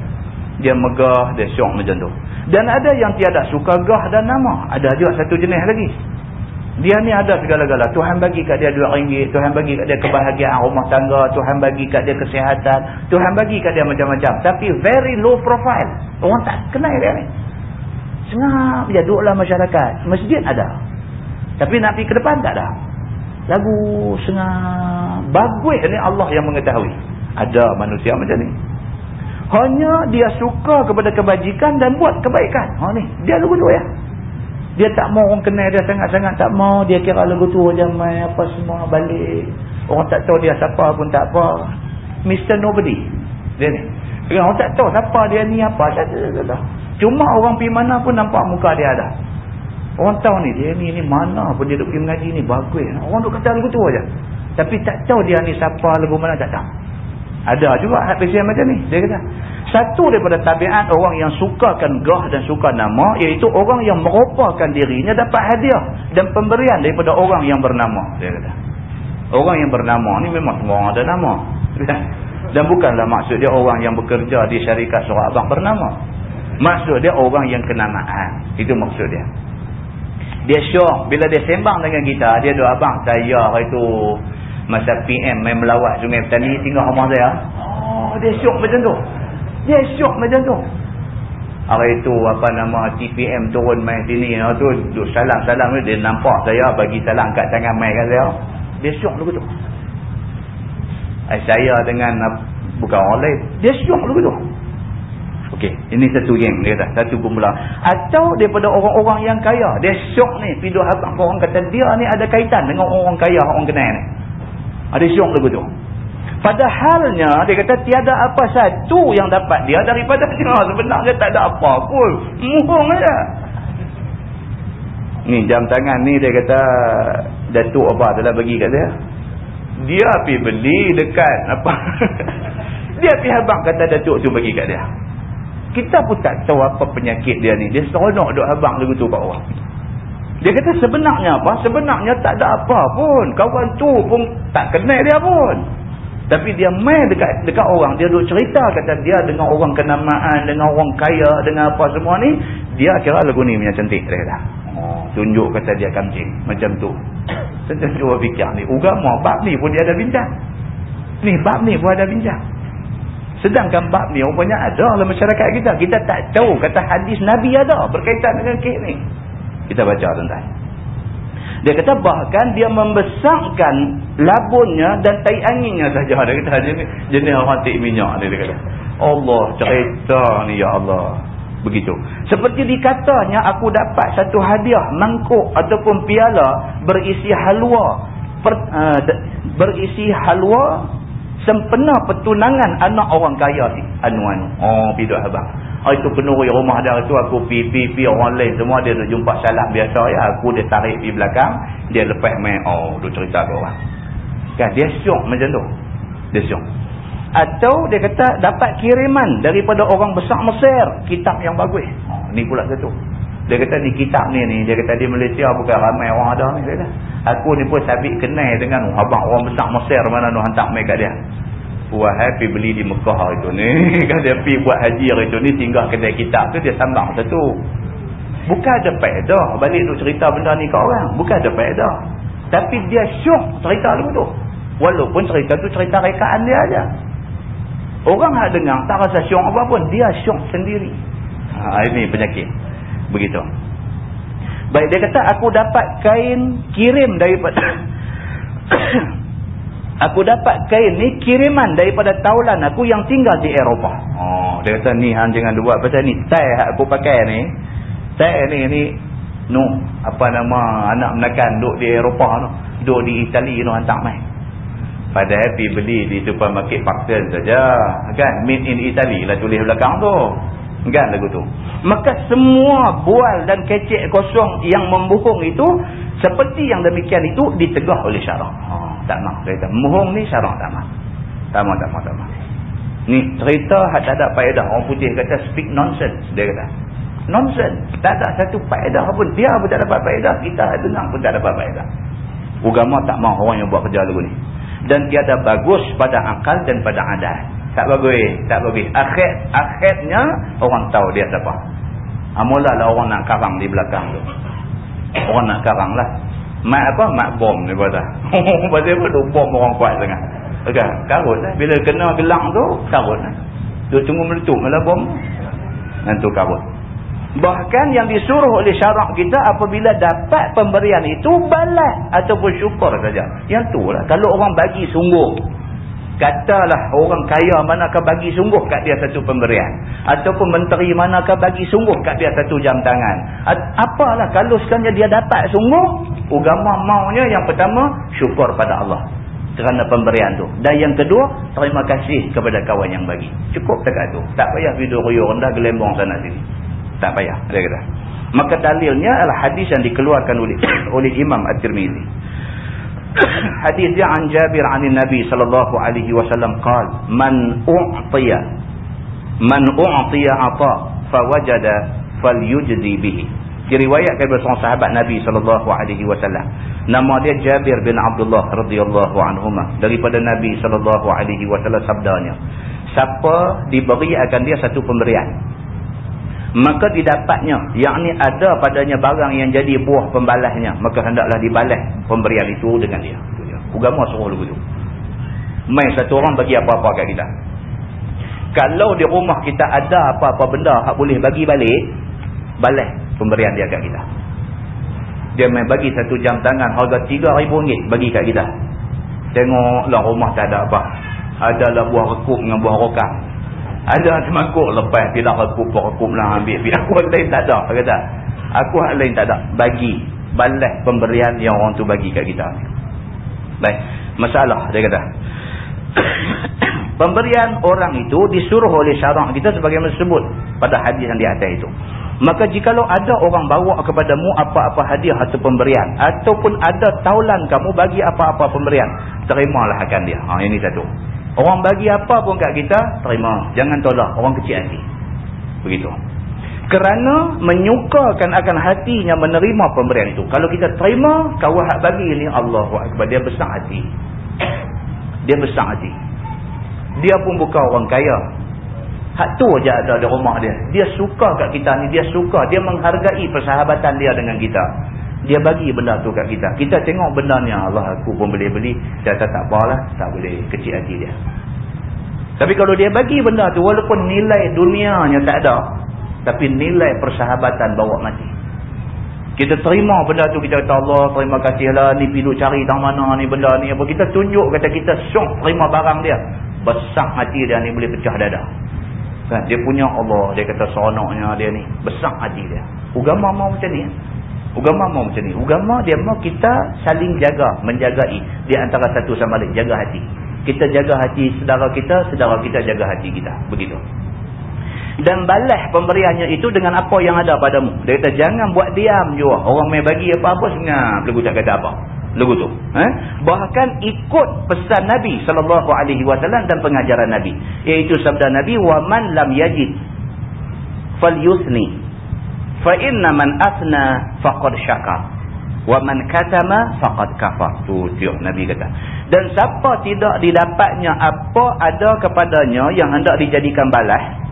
Dia megah. Dia syok macam tu. Dan ada yang tiada suka gah dan nama. Ada juga satu jenis lagi. Dia ni ada segala-gala. Tuhan bagi kat dia duit ringgit. Tuhan bagi kat dia kebahagiaan rumah tangga. Tuhan bagi kat dia kesihatan. Tuhan bagi kat dia macam-macam. Tapi very low profile. Orang tak kenal dia ni. Sengap je duduklah masyarakat. Masjid ada. Tapi nak pergi ke depan tak ada. Lagu sengap. Bagus ni Allah yang mengetahui. Ada manusia macam ni. Hanya dia suka kepada kebajikan dan buat kebaikan. Ha ni. Dia tu ya. Dia tak mau orang kenal dia sangat-sangat tak mau. Dia kira lagu macam main apa semua balik. Orang tak tahu dia siapa pun tak apa. Mr. Nobody. Dia ni. Orang tak tahu siapa dia ni apa. Tak, tak, tak, tak. Cuma orang pergi mana pun nampak muka dia ada. Orang tahu ni dia ni ni mana pun dia duduk pergi mengaji ni bagus. Orang duduk kata lagu tu aja. Tapi tak tahu dia ni siapa lagu mana tak tahu. Ada juga hak macam ni. Dia kata. Satu daripada tabiat orang yang sukakan gah dan suka nama iaitu orang yang merupakan dirinya dapat hadiah dan pemberian daripada orang yang bernama. Dia kata. Orang yang bernama ni memang semua orang ada nama. Dan bukanlah maksud dia orang yang bekerja di syarikat surat abang bernama. Maksud dia orang yang kenamaan. Itu maksud dia. Dia syok. Bila dia sembang dengan kita, dia doa abang saya itu masa PM main melawat sungai petani tinggal rumah saya. Oh, dia syok macam tu. Dia syok macam tu. Hari itu apa nama TPM turun main sini you tu duk salam-salam dia nampak saya bagi salam kat tangan mai kat saya. Dia syok dulu tu. Eh, saya dengan bukan orang lain. Dia syok dulu tu. Okey, ini satu geng dia kata, satu kumpulan. Atau daripada orang-orang yang kaya, dia syok ni, pidu abang orang kata dia ni ada kaitan dengan orang-orang kaya orang kenal ni. Ada syok dulu tu. Padahalnya dia kata tiada apa satu yang dapat dia daripada dia. Sebenarnya tak ada apa pun. Muhung aja. Ni jam tangan ni dia kata Datuk apa telah bagi kat dia. Dia pergi beli dekat apa. dia pergi habang kata Datuk tu bagi kat dia. Kita pun tak tahu apa penyakit dia ni. Dia seronok duk habang lagu tu kat orang. Dia kata sebenarnya apa? Sebenarnya tak ada apa pun. Kawan tu pun tak kenal dia pun. Tapi dia main dekat dekat orang. Dia duk cerita kata dia dengan orang kenamaan, dengan orang kaya, dengan apa semua ni. Dia kira lagu ni punya cantik. Dia kata. Oh, tunjuk kata dia kancing. Macam tu. Tentang cuba fikir ni. Ugama bab ni pun dia ada bincang. Ni bab ni pun ada bincang. Sedangkan bab ni rupanya ada dalam masyarakat kita. Kita tak tahu kata hadis Nabi ada berkaitan dengan kek ni. Kita baca tuan-tuan. Dia kata bahkan dia membesarkan labunnya dan tai anginnya saja. Dia kata jenis, jenis orang tik minyak ni. Dia kata. Allah cerita ni ya Allah. Begitu. Seperti dikatanya aku dapat satu hadiah mangkuk ataupun piala berisi halwa. Per, uh, berisi halwa sempena pertunangan anak orang kaya ni. Anu-anu. Oh, pidak abang. Oh, itu penuh rumah dia tu aku pi pi pi orang lain semua dia nak jumpa salah biasa ya. Aku dia tarik di belakang dia lepas main. Oh dia cerita ke orang. Kan dia syok macam tu. Dia syok atau dia kata dapat kiriman daripada orang besar Mesir. Kitab yang bagus. Oh, ni pula satu. Dia kata ni kitab ni ni dia kata di Malaysia bukan ramai orang ada ni dia kata. Aku ni pun sabit kenal dengan abang orang besar Mesir mana tu hantar mai kat dia Wahai pergi beli di Mekah itu ni. Kan dia pergi buat haji itu ni. Tinggal kedai kitab tu dia sambang satu. Bukan ada faedah. Balik tu cerita benda ni ke orang. Bukan ada faedah. Tapi dia syuk cerita lu tu. Walaupun cerita tu cerita rekaan dia aja. Orang nak dengar tak rasa syuk apa pun. Dia syuk sendiri. Ha, ini penyakit. Begitu. Baik dia kata aku dapat kain kirim daripada Aku dapat kain ni kiriman daripada taulan aku yang tinggal di Eropah. Oh, dia kata ni hang jangan buat pasal ni. Tai aku pakai ni. Tai ni ni no apa nama anak menakan duk di Eropah tu. Duk di Itali tu hantar mai. Padahal pergi beli di supermarket Paxton saja. Kan made in Italy lah tulis belakang tu. Kan lagu tu. Maka semua bual dan kecek kosong yang membohong itu seperti yang demikian itu ditegah oleh syarak. Oh tak mahu cerita. Muhung ni syarak tak mahu. Tak mahu, tak mahu, tak mahu. Ni cerita tak ada faedah. Orang putih kata speak nonsense. Dia kata. Nonsense. Tak ada satu faedah pun. Dia pun tak dapat faedah. Kita dengar pun tak dapat faedah. Ugama tak mahu orang yang buat kerja lagu ni. Dan tiada bagus pada akal dan pada adat. Tak bagus. Tak bagus. Akhir, akhirnya orang tahu dia siapa. Amulalah orang nak karang di belakang tu. Orang nak karang lah. Mat apa? Mat bom ni kata. Pasal apa? Duk bom orang kuat sangat. Okay. Karut lah. Bila kena gelang tu, karut lah. Dia tunggu meletup malah bom. Nanti karut. Bahkan yang disuruh oleh syarak kita apabila dapat pemberian itu balas ataupun syukur saja. Yang tu lah. Kalau orang bagi sungguh katalah orang kaya manakah bagi sungguh kat dia satu pemberian? Ataupun menteri manakah bagi sungguh kat dia satu jam tangan? Apalah kalau sekiranya dia dapat sungguh agama maunya yang pertama syukur pada Allah kerana pemberian tu. Dan yang kedua terima kasih kepada kawan yang bagi. Cukup dekat tu. Tak payah video ruyuk rendah gelembong sana sini. Tak payah dia kata maka dalilnya adalah hadis yang dikeluarkan oleh oleh Imam At-Tirmizi hadis dia an Jabir an Nabi sallallahu alaihi wasallam qal man u'tiya man u'tiya ata fawajada falyujzi bihi. Diriwayatkan oleh seorang sahabat Nabi sallallahu alaihi wasallam. Nama dia Jabir bin Abdullah radhiyallahu anhuma daripada Nabi sallallahu alaihi wasallam sabdanya. Siapa diberi akan dia satu pemberian maka didapatnya. Yakni ada padanya barang yang jadi buah pembalasnya. Maka hendaklah dibalas pemberian itu dengan dia. Agama suruh begitu main satu orang bagi apa-apa kat kita. Kalau di rumah kita ada apa-apa benda hak boleh bagi balik balas pemberian dia kat kita. Dia main bagi satu jam tangan harga RM3,000 bagi kat kita. Tengoklah rumah tak ada apa. Adalah buah rekup dengan buah rokang ada semangkuk lepas tidak rekup rekup lah ambil. Aku lain tak ada kata aku lain tak ada. Bagi balas pemberian yang orang tu bagi kat kita. Baik masalah dia kata. Pemberian orang itu disuruh oleh syarak kita sebagaimana disebut pada hadis yang di atas itu. Maka jikalau ada orang bawa kepadamu apa-apa hadiah atau pemberian ataupun ada taulan kamu bagi apa-apa pemberian terimalah akan dia. Ha, ini satu Orang bagi apa pun kat kita, terima. Jangan tolak. Orang kecil hati. Begitu. Kerana menyukakan akan hatinya menerima pemberian itu. Kalau kita terima, kawan hak bagi ini Allahu Akbar. Dia besar hati. Dia besar hati. Dia pun bukan orang kaya. Hak tu aja ada di rumah dia. Dia suka kat kita ni. Dia suka. Dia menghargai persahabatan dia dengan kita dia bagi benda tu kat kita. Kita tengok benda ni Allah aku pun boleh beli. Dia kata tak apalah tak boleh kecil hati dia. Tapi kalau dia bagi benda tu walaupun nilai dunianya tak ada. Tapi nilai persahabatan bawa mati. Kita terima benda tu kita kata Allah terima kasihlah ni pergi cari tang mana ni benda ni. Apa kita tunjuk kata kita syok terima barang dia. Besar hati dia ni boleh pecah dada kan? Dia punya Allah dia kata seronoknya dia ni. Besar hati dia. Agama mau macam ni agama mau macam ni agama dia mau kita saling jaga menjagai di antara satu sama lain jaga hati kita jaga hati saudara kita saudara kita jaga hati kita begitu dan balas pemberiannya itu dengan apa yang ada padamu. Dia kata jangan buat diam juga. Orang mai bagi apa-apa sengap lagu tak kata apa. Lagu tu. Eh? Bahkan ikut pesan Nabi sallallahu alaihi wasallam dan pengajaran Nabi, iaitu sabda Nabi wa man lam yajid falyusni fa inna man asna faqad syakar wa man katama faqad kafar. Tu tiup Nabi kata. Dan siapa tidak didapatnya apa ada kepadanya yang hendak dijadikan balas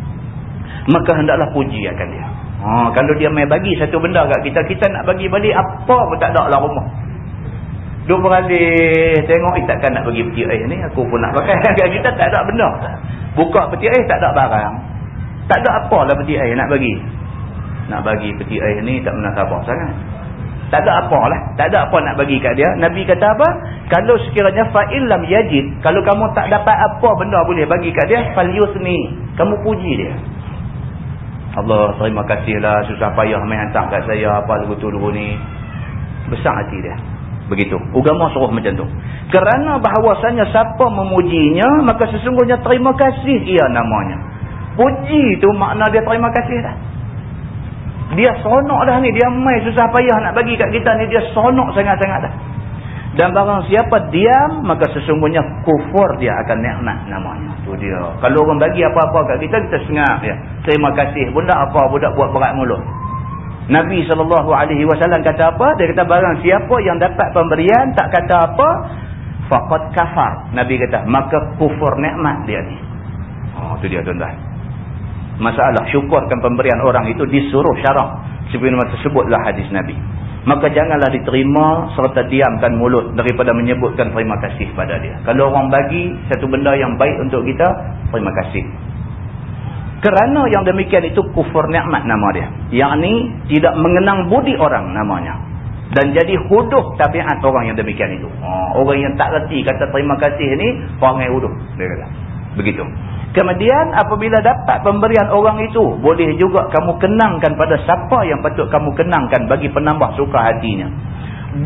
maka hendaklah puji akan dia. Ha, kalau dia mai bagi satu benda kat kita, kita nak bagi balik apa pun tak ada lah rumah. Dua beradik tengok, eh takkan nak bagi peti air ni, aku pun nak pakai. kita tak ada benda. Buka peti air, tak ada barang. Tak ada apa lah peti air nak bagi. Nak bagi peti air ni tak pernah sabar sangat. Tak ada apa lah. Tak ada apa nak bagi kat dia. Nabi kata apa? Kalau sekiranya fa'illam yajid, kalau kamu tak dapat apa benda boleh bagi kat dia, fal yusni. Kamu puji dia. Allah terima kasihlah susah payah main hantar kat saya apa dulu ni. Besar hati dia. Begitu. Ugama suruh macam tu. Kerana bahawasanya siapa memujinya maka sesungguhnya terima kasih ia namanya. Puji tu makna dia terima kasih dah. Dia sonok dah ni. Dia main susah payah nak bagi kat kita ni. Dia sonok sangat-sangat dah. Dan barang siapa diam, maka sesungguhnya kufur dia akan nikmat namanya. Itu dia. Kalau orang bagi apa-apa kat kita, kita sengap ya. Terima kasih. Bunda apa budak buat berat mulut. Nabi SAW kata apa? Dia kata barang siapa yang dapat pemberian, tak kata apa, faqad kafar. Nabi kata, maka kufur nikmat dia ni. Oh, itu dia tuan-tuan. Masalah syukurkan pemberian orang itu disuruh syarak. Sebagaimana tersebutlah hadis Nabi maka janganlah diterima serta diamkan mulut daripada menyebutkan terima kasih pada dia. Kalau orang bagi satu benda yang baik untuk kita, terima kasih. Kerana yang demikian itu kufur nikmat nama dia. Yang ni tidak mengenang budi orang namanya. Dan jadi huduh tabiat orang yang demikian itu. Oh, orang yang tak reti kata terima kasih ni, yang huduh. Dia kata. Begitu. Kemudian apabila dapat pemberian orang itu, boleh juga kamu kenangkan pada siapa yang patut kamu kenangkan bagi penambah suka hatinya.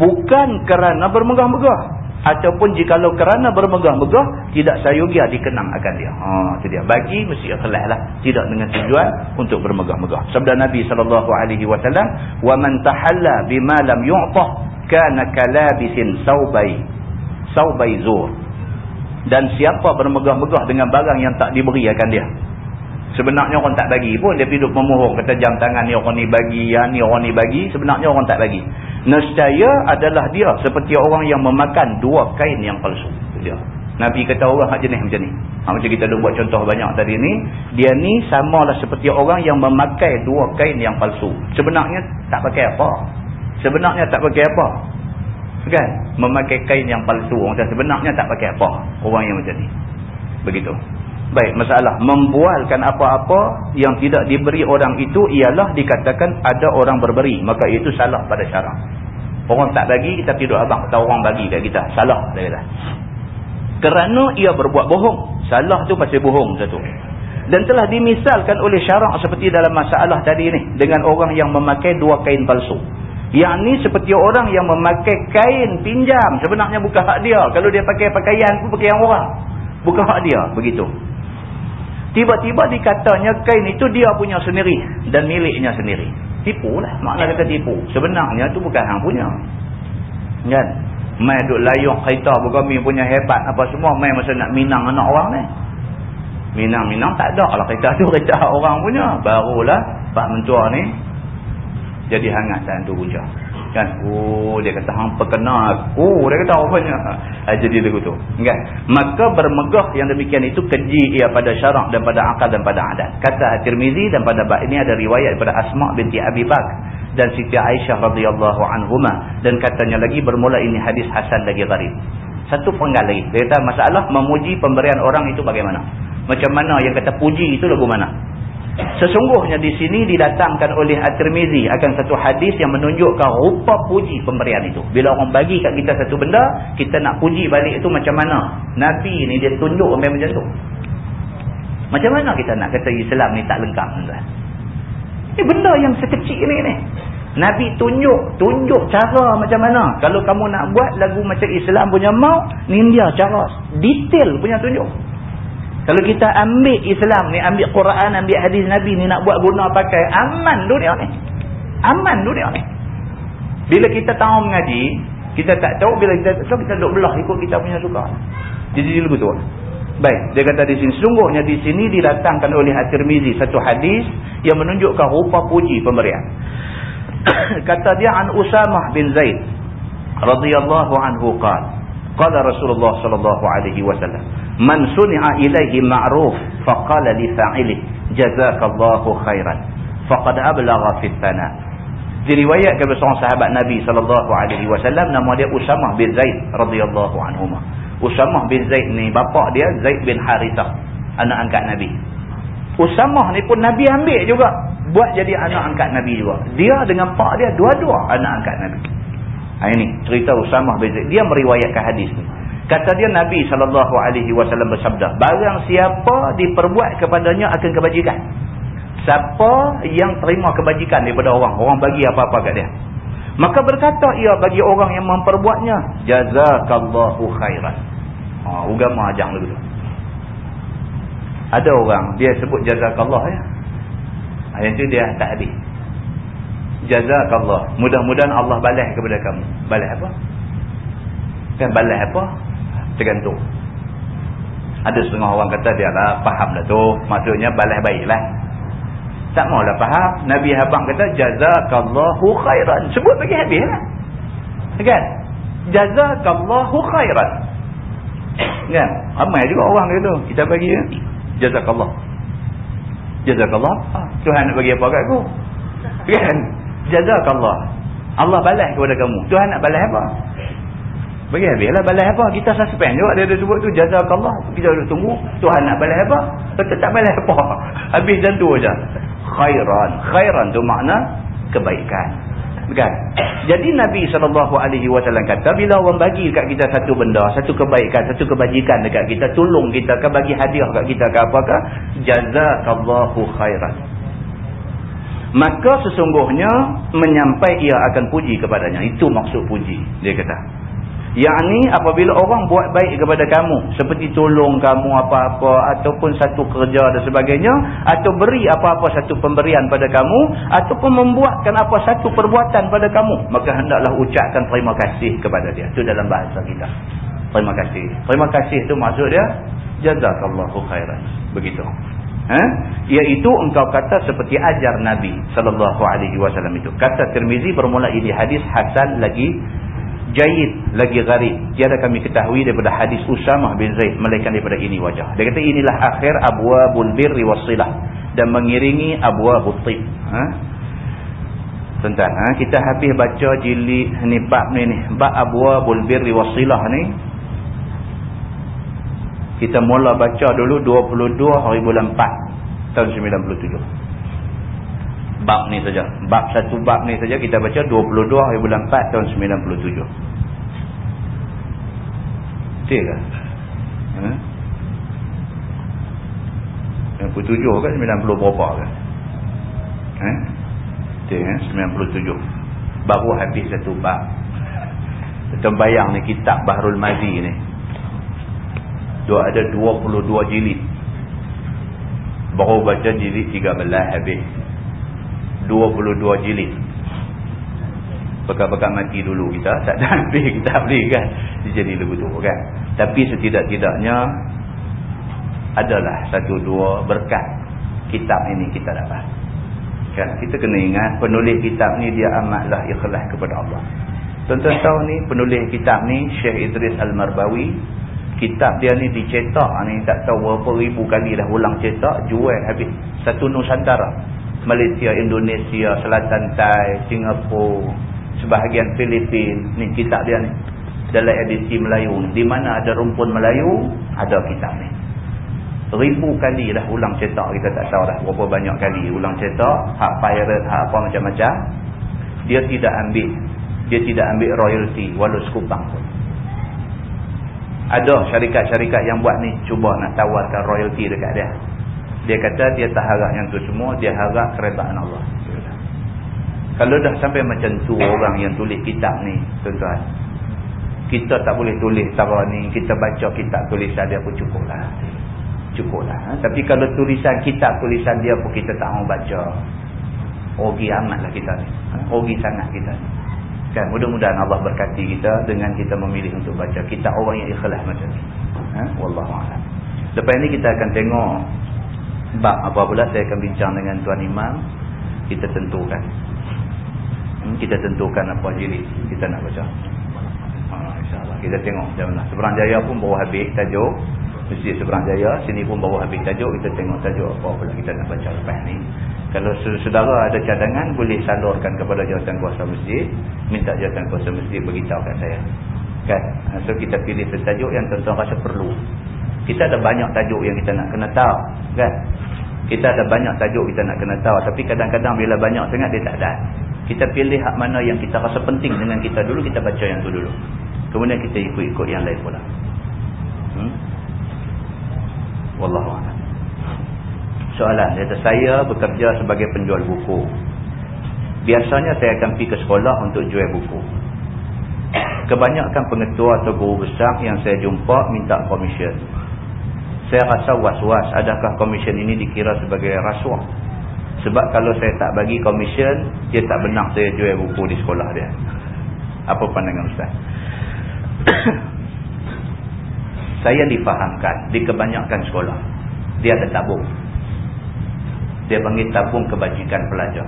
Bukan kerana bermegah-megah. Ataupun jikalau kerana bermegah-megah, tidak sayugia dikenang akan dia. Ha, itu dia. Bagi, mesti ikhlas lah. Tidak dengan tujuan untuk bermegah-megah. Sabda Nabi SAW, وَمَنْ تَحَلَّى بِمَا لَمْ يُعْطَهْ كَانَ كَلَابِسٍ سَوْبَيْ سَوْبَيْ زُورٍ dan siapa bermegah-megah dengan barang yang tak diberi akan dia. Sebenarnya orang tak bagi pun dia hidup memohon kata jam tangan ni orang ni bagi yang ni orang ni bagi. Sebenarnya orang tak bagi. Nescaya adalah dia seperti orang yang memakan dua kain yang palsu. Dia. Nabi kata orang jenis macam ni. Ha, macam kita dah buat contoh banyak tadi ni dia ni samalah seperti orang yang memakai dua kain yang palsu. Sebenarnya tak pakai apa. Sebenarnya tak pakai apa kan? Memakai kain yang palsu orang kata sebenarnya tak pakai apa. Orang yang macam ni. Begitu. Baik masalah. Membualkan apa-apa yang tidak diberi orang itu ialah dikatakan ada orang berberi. Maka itu salah pada syarak orang tak bagi kita tidur abang kata orang bagi kat kita. Salah kata. Kerana ia berbuat bohong. Salah tu pasal bohong satu dan telah dimisalkan oleh syarak seperti dalam masalah tadi ni. Dengan orang yang memakai dua kain palsu yang ni seperti orang yang memakai kain pinjam. Sebenarnya bukan hak dia. Kalau dia pakai pakaian pun pakaian orang. Bukan hak dia. Begitu. Tiba-tiba dikatanya kain itu dia punya sendiri. Dan miliknya sendiri. Tipu lah. Makna kata tipu. Sebenarnya tu bukan hang punya. Kan? Mai duk layuk kereta berkami punya hebat apa semua. Mai masa nak minang anak orang ni. Minang-minang tak ada lah kereta tu kereta orang punya. Barulah Pak Mentua ni jadi hangat dan tu punca kan? Oh dia kata hang perkenal aku dia kata rupanya. Ha, jadi lagu tu kan? Maka bermegah yang demikian itu keji ia pada syarak dan pada akal dan pada adat. Kata At-Tirmizi dan pada bab ini ada riwayat daripada Asma binti Abi Bak dan Siti Aisyah radhiyallahu anhuma dan katanya lagi bermula ini hadis hasan lagi gharib. Satu penggal lagi. Dia kata masalah memuji pemberian orang itu bagaimana? Macam mana? Yang kata puji itu lagu mana? Sesungguhnya di sini didatangkan oleh At-Tirmizi akan satu hadis yang menunjukkan rupa puji pemberian itu. Bila orang bagi kat kita satu benda, kita nak puji balik itu macam mana? Nabi ni dia tunjuk macam tu. Macam mana kita nak kata Islam ni tak lengkap? Ini benda yang sekecil ni ni. Nabi tunjuk, tunjuk cara macam mana. Kalau kamu nak buat lagu macam Islam punya mau, ni dia cara detail punya tunjuk. Kalau kita ambil Islam ni, ambil Quran, ambil hadis Nabi ni nak buat guna pakai, aman dunia ni. Aman dunia ni. Bila kita tahu mengaji, kita tak tahu, bila kita tahu, kita duduk belah ikut kita punya suka. Jadi dia lebih tua. Baik, dia kata di sini, sungguhnya di sini didatangkan oleh At-Tirmizi satu hadis yang menunjukkan rupa puji pemberian. kata dia an Usamah bin Zaid radhiyallahu anhu qala qala Rasulullah sallallahu alaihi wasallam man suni'a ilaihi ma'ruf faqala li fa'ili jazakallahu khairan faqad ablagha fi thana diriwayatkan oleh seorang sahabat Nabi sallallahu alaihi wasallam nama dia Usamah bin Zaid radhiyallahu anhu Usamah bin Zaid ni bapa dia Zaid bin Harithah anak angkat Nabi. Usamah ni pun Nabi ambil juga buat jadi anak angkat Nabi juga. Dia dengan pak dia dua-dua anak angkat Nabi ha, ini cerita Usamah bin Zaid dia meriwayatkan hadis ni Kata dia Nabi SAW bersabda, barang siapa diperbuat kepadanya akan kebajikan. Siapa yang terima kebajikan daripada orang, orang bagi apa-apa kat dia. Maka berkata ia bagi orang yang memperbuatnya, jazakallahu khairan. Ha, ugama ajang dulu. Ada orang, dia sebut jazakallah ya. Ha, yang tu dia tak habis. Jazakallah. Mudah-mudahan Allah balas kepada kamu. Balas apa? Kan balas apa? tergantung. Ada setengah orang kata dia lah faham lah tu. Maksudnya balas baik lah tak maulah faham. Nabi Habang kata jazakallahu khairan. Sebut bagi habis lah. Kan? Jazakallahu khairan. Kan? Ramai juga orang kata kita bagi ya? jazakallah. Jazakallah? Ah, Tuhan nak bagi apa kat aku? Kan jazakallah Allah balas kepada kamu Tuhan nak balas apa Bagi habislah balas apa? Kita suspend juga dia ada sebut tu jazakallah. Kita dah tunggu Tuhan nak balas apa? Tetap tak balas apa? Habis dan tu aja. Khairan. Khairan tu makna kebaikan. Kan? Jadi Nabi SAW kata bila orang bagi dekat kita satu benda, satu kebaikan, satu kebajikan dekat kita, tolong kita ke bagi hadiah dekat kita ke apakah? Jazakallahu khairan. Maka sesungguhnya menyampai ia akan puji kepadanya. Itu maksud puji. Dia kata. Yang ni apabila orang buat baik kepada kamu. Seperti tolong kamu apa-apa. Ataupun satu kerja dan sebagainya. Atau beri apa-apa satu pemberian pada kamu. Ataupun membuatkan apa satu perbuatan pada kamu. Maka hendaklah ucapkan terima kasih kepada dia. Itu dalam bahasa kita. Terima kasih. Terima kasih itu maksud dia. Jazakallahu khairan. Begitu. Ha? Iaitu engkau kata seperti ajar Nabi sallallahu alaihi wasallam itu. Kata Tirmizi bermula ini hadis hasan lagi Jayid lagi gharib. Tiada kami ketahui daripada hadis Usamah bin Zaid. Melainkan daripada ini wajah. Dia kata inilah akhir abwabul birri wasilah. Dan mengiringi abwabul tib. Ha? Tentang. Ha? Kita habis baca jilid ni bab ni ni. Bab abwabul birri wasilah ni. Kita mula baca dulu 22 hari bulan 4. Tahun 97 bab ni saja. Bab satu bab ni saja kita baca 22 hari bulan 4 tahun 97. Betul ke? Ha? 97 kan 90 berapa kan? Ha? Betul kan? 97. Baru habis satu bab. Tembayang ni kitab Bahrul Mazi ni. Dia ada 22 jilid. Baru baca jilid 13 habis. 22 jilid. Pekat-pekat mati dulu kita. Tak ada habis kita beli kan? Jadi lebih tu kan? Tapi setidak-tidaknya adalah satu dua berkat kitab ini kita dapat. Kan? Kita kena ingat penulis kitab ni dia amatlah ikhlas kepada Allah. Tuan-tuan tahu ni penulis kitab ni Syekh Idris Al-Marbawi kitab dia ni dicetak. Ni tak tahu berapa ribu kali dah ulang cetak. Jual habis satu Nusantara. Malaysia, Indonesia, Selatan Thai, Singapura, sebahagian Filipin, ni kitab dia ni. Dalam edisi Melayu Di mana ada rumpun Melayu, ada kitab ni. ribu kali dah ulang cetak. Kita tak tahu dah berapa banyak kali ulang cetak. Hak pirate hak apa macam-macam. Dia tidak ambil dia tidak ambil royalty walau sekupang pun ada syarikat-syarikat yang buat ni cuba nak tawarkan royalty dekat dia. Dia kata dia tak harap yang tu semua dia harap keredaan Allah. Kalau dah sampai macam tu orang yang tulis kitab ni tuan-tuan kita tak boleh tulis cara ni kita baca kitab tulisan dia pun cukup lah cukup lah ha? tapi kalau tulisan kitab tulisan dia pun kita tak mau baca. Rugi amat lah kita ni. Ha? rugi sangat kita ni kan? Mudah-mudahan Allah berkati kita dengan kita memilih untuk baca kita orang yang ikhlas macam ni. Ha? Wallahualam lepas ni kita akan tengok bab apa pula saya akan bincang dengan tuan imam. Kita tentukan. Hmm, kita tentukan apa jilid kita nak baca. Ha insyaallah. Kita tengok macam mana. Seberang jaya pun baru habis tajuk. Masjid Seberang Jaya sini pun baru habis tajuk. Kita tengok tajuk apa pula kita nak baca lepas ni kalau saudara ada cadangan boleh salurkan kepada jawatan kuasa masjid. Minta jawatan kuasa masjid beritahu kat saya. Kan? Ha, so kita pilih tajuk yang tuan-tuan rasa perlu. Kita ada banyak tajuk yang kita nak kena tahu kan? Kita ada banyak tajuk kita nak kena tahu. Tapi kadang-kadang bila banyak sangat dia tak ada. Kita pilih hak mana yang kita rasa penting dengan kita dulu kita baca yang tu dulu. Kemudian kita ikut-ikut yang lain pula. Hmm? Wallahu a'lam. Soalan, kata saya bekerja sebagai penjual buku. Biasanya saya akan pergi ke sekolah untuk jual buku. Kebanyakan pengetua atau guru besar yang saya jumpa minta komisen. Saya rasa was-was adakah komisen ini dikira sebagai rasuah. Sebab kalau saya tak bagi komisen, dia tak benar saya jual buku di sekolah dia. Apa pandangan Ustaz? saya difahamkan di kebanyakan sekolah dia ada tabung dia panggil tabung kebajikan pelajar.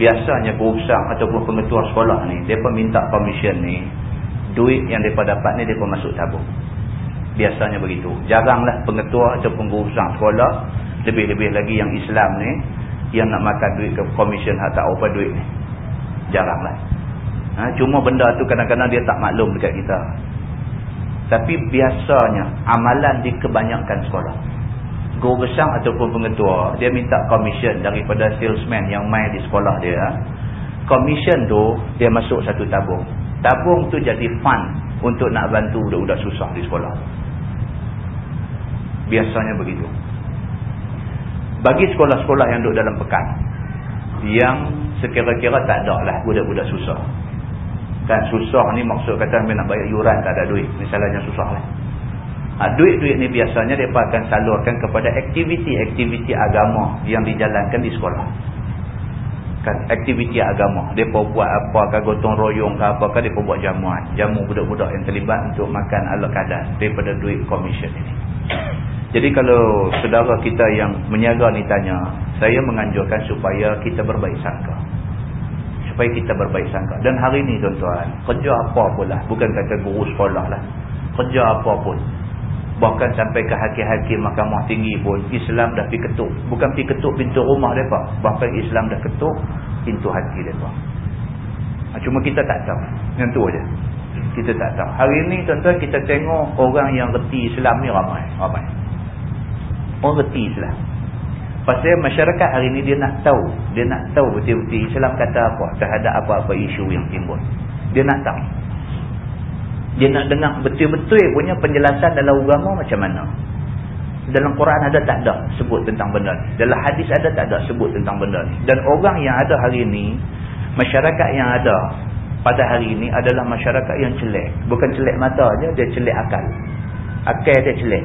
Biasanya perusahaan ataupun pengetua sekolah ni dia pun minta komisen ni duit yang mereka dapat ni pun masuk tabung. Biasanya begitu. Jaranglah pengetua ataupun perusahaan sekolah lebih-lebih lagi yang Islam ni yang nak makan duit ke komisen tak apa duit ni. Jaranglah. Ha, cuma benda tu kadang-kadang dia tak maklum dekat kita. Tapi biasanya amalan di kebanyakan sekolah. Guru besar ataupun pengetua, dia minta komisen daripada salesman yang main di sekolah dia. Komisen tu, dia masuk satu tabung. Tabung tu jadi fund untuk nak bantu budak-budak susah di sekolah. Biasanya begitu. Bagi sekolah-sekolah yang duduk dalam pekan, yang sekira-kira tak ada lah budak-budak susah kan susah ni maksud kata nak bayar yuran tak ada duit misalnya susah lah duit-duit ni biasanya mereka akan salurkan kepada aktiviti-aktiviti agama yang dijalankan di sekolah kan aktiviti agama mereka buat apa ke gotong royong ke apa ke mereka buat jamuan jamu budak-budak yang terlibat untuk makan ala kadar daripada duit komisen ini jadi kalau saudara kita yang menyaga ni tanya saya menganjurkan supaya kita berbaik sangka supaya kita berbaik sangka. Dan hari ini tuan-tuan, kerja apa pun lah. Bukan kata guru sekolah lah. Kerja apa pun. Bahkan sampai ke hakim-hakim mahkamah tinggi pun, Islam dah pergi ketuk. Bukan pergi ketuk pintu rumah mereka. Bahkan Islam dah ketuk pintu hati mereka. Ha, cuma kita tak tahu. Yang tu aja. Kita tak tahu. Hari ini tuan-tuan kita tengok orang yang reti Islam ni ramai. Ramai. Orang reti Islam. Pasal masyarakat hari ini dia nak tahu. Dia nak tahu betul-betul Islam kata apa terhadap apa-apa isu yang timbul. Dia nak tahu. Dia nak dengar betul-betul punya penjelasan dalam agama macam mana. Dalam Quran ada tak ada sebut tentang benda ni. Dalam hadis ada tak ada sebut tentang benda ni. Dan orang yang ada hari ini, masyarakat yang ada pada hari ini adalah masyarakat yang celik. Bukan celik mata aja, dia celik akal. Akal dia celik.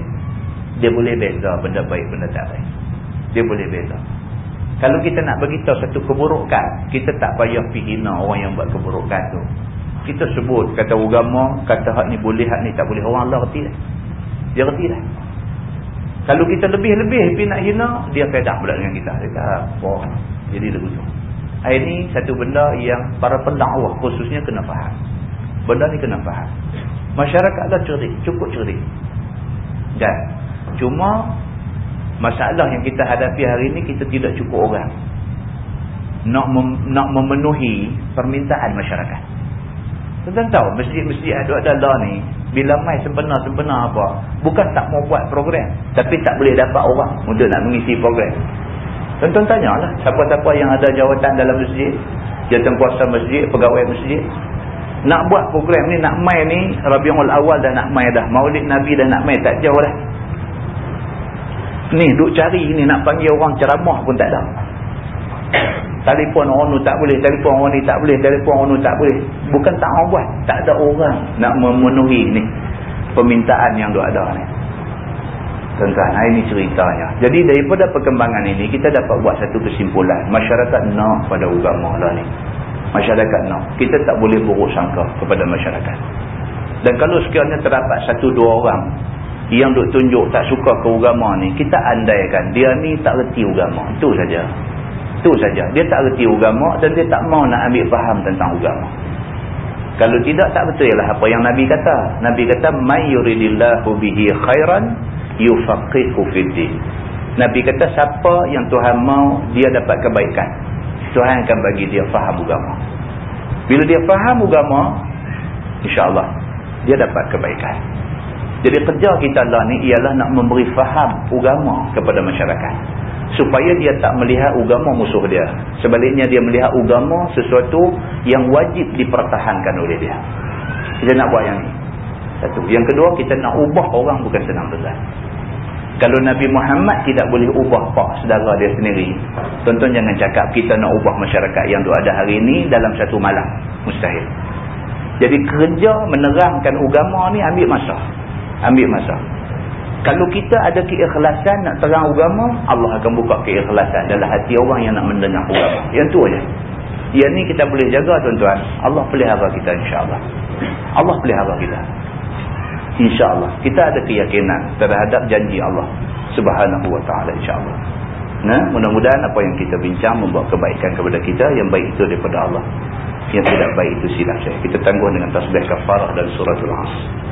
Dia boleh beza benda baik, benda tak baik dia boleh beza kalau kita nak beritahu satu keburukan kita tak payah pergi hina orang yang buat keburukan tu kita sebut kata agama kata hak ni boleh hak ni tak boleh. Orang Allah reti dia reti lah kalau kita lebih-lebih pergi nak hina dia pedah pula dengan kita. Dia kata apa jadi lagu tu ini satu benda yang para pendakwah khususnya kena faham. Benda ni kena faham. Masyarakat dah cerdik cukup cerdik. Dan cuma Masalah yang kita hadapi hari ini kita tidak cukup orang. Nak mem nak memenuhi permintaan masyarakat. Tuan tahu masjid-masjid ada ada lah ni bila mai sempena-sempena apa bukan tak mau buat program tapi tak boleh dapat orang untuk nak mengisi program. Tuan-tuan tanyalah siapa-siapa yang ada jawatan dalam masjid kuasa masjid pegawai masjid nak buat program ni nak mai ni Rabiul Awal dah nak mai dah Maulid Nabi dah nak mai tak jauh dah. Ni duk cari ni nak panggil orang ceramah pun tak ada telefon orang tu tak boleh telefon orang ni tak boleh telefon orang tu tak boleh. Bukan tak orang buat tak ada orang nak memenuhi ni permintaan yang tu ada ni. Tuan-tuan ini ceritanya. Jadi daripada perkembangan ini kita dapat buat satu kesimpulan. Masyarakat nak pada agama lah ni. Masyarakat nak. Kita tak boleh buruk sangka kepada masyarakat. Dan kalau sekiranya terdapat satu dua orang yang duk tunjuk tak suka ke agama ni kita andaikan dia ni tak reti agama. Itu saja itu saja. Dia tak reti agama dan dia tak mau nak ambil faham tentang agama. Kalau tidak tak betul ialah apa yang Nabi kata. Nabi kata may yuridillahu bihi khairan yufaqihu fiddin. Nabi kata siapa yang Tuhan mau dia dapat kebaikan. Tuhan akan bagi dia faham agama. Bila dia faham agama, insya-Allah dia dapat kebaikan. Jadi kerja kita lah ni ialah nak memberi faham agama kepada masyarakat supaya dia tak melihat agama musuh dia. Sebaliknya dia melihat agama sesuatu yang wajib dipertahankan oleh dia. Kita nak buat yang ni. Satu. Yang kedua kita nak ubah orang bukan senang besar kalau Nabi Muhammad tidak boleh ubah pak sedara dia sendiri tonton jangan cakap kita nak ubah masyarakat yang ada hari ini dalam satu malam. Mustahil. Jadi kerja menerangkan agama ni ambil masa. Ambil masa kalau kita ada keikhlasan nak terang agama, Allah akan buka keikhlasan dalam hati orang yang nak mendengar agama. Yang tu aja. Yang ni kita boleh jaga tuan-tuan. Allah pelihara kita insya-Allah. Allah pelihara kita. Insya-Allah. Kita ada keyakinan terhadap janji Allah Subhanahu wa taala insya-Allah. Nah, mudah-mudahan apa yang kita bincang membawa kebaikan kepada kita yang baik itu daripada Allah. Yang tidak baik itu silap saya. Kita tangguh dengan tasbih kafarah dan suratul Asr.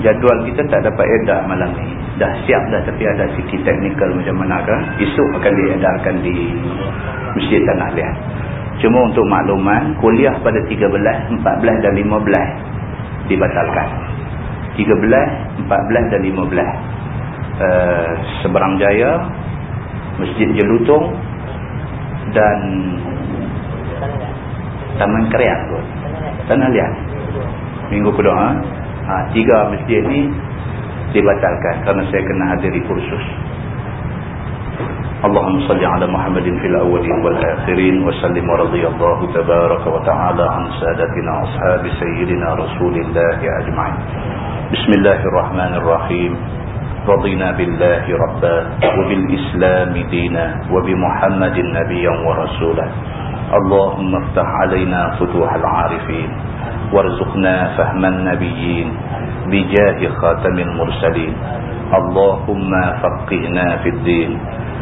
Jadual kita tak dapat edar malam ni. Dah siap dah tapi ada sikit teknikal macam mana ke esok akan diedarkan di Masjid Tanah Liat. Cuma untuk makluman kuliah pada 13, 14 dan 15 dibatalkan 13, 14 dan 15 uh, Seberang Jaya Masjid Jelutong dan Taman Kriak Tanah Liat. Minggu kedua ha? ha, tiga masjid ni dibatalkan kerana saya kena hadiri kursus اللهم صل على محمد في الأولين والآخرين وسلم ورضي الله تبارك وتعالى عن سادتنا أصحاب سيدنا رسول الله أجمعين. بسم الله الرحمن الرحيم. رضينا بالله ربا وبالإسلام دينا وبمحمد نبيا ورسولا. اللهم افتح علينا فتوح العارفين وارزقنا فهم النبيين بجاه خاتم المرسلين. اللهم فقهنا في الدين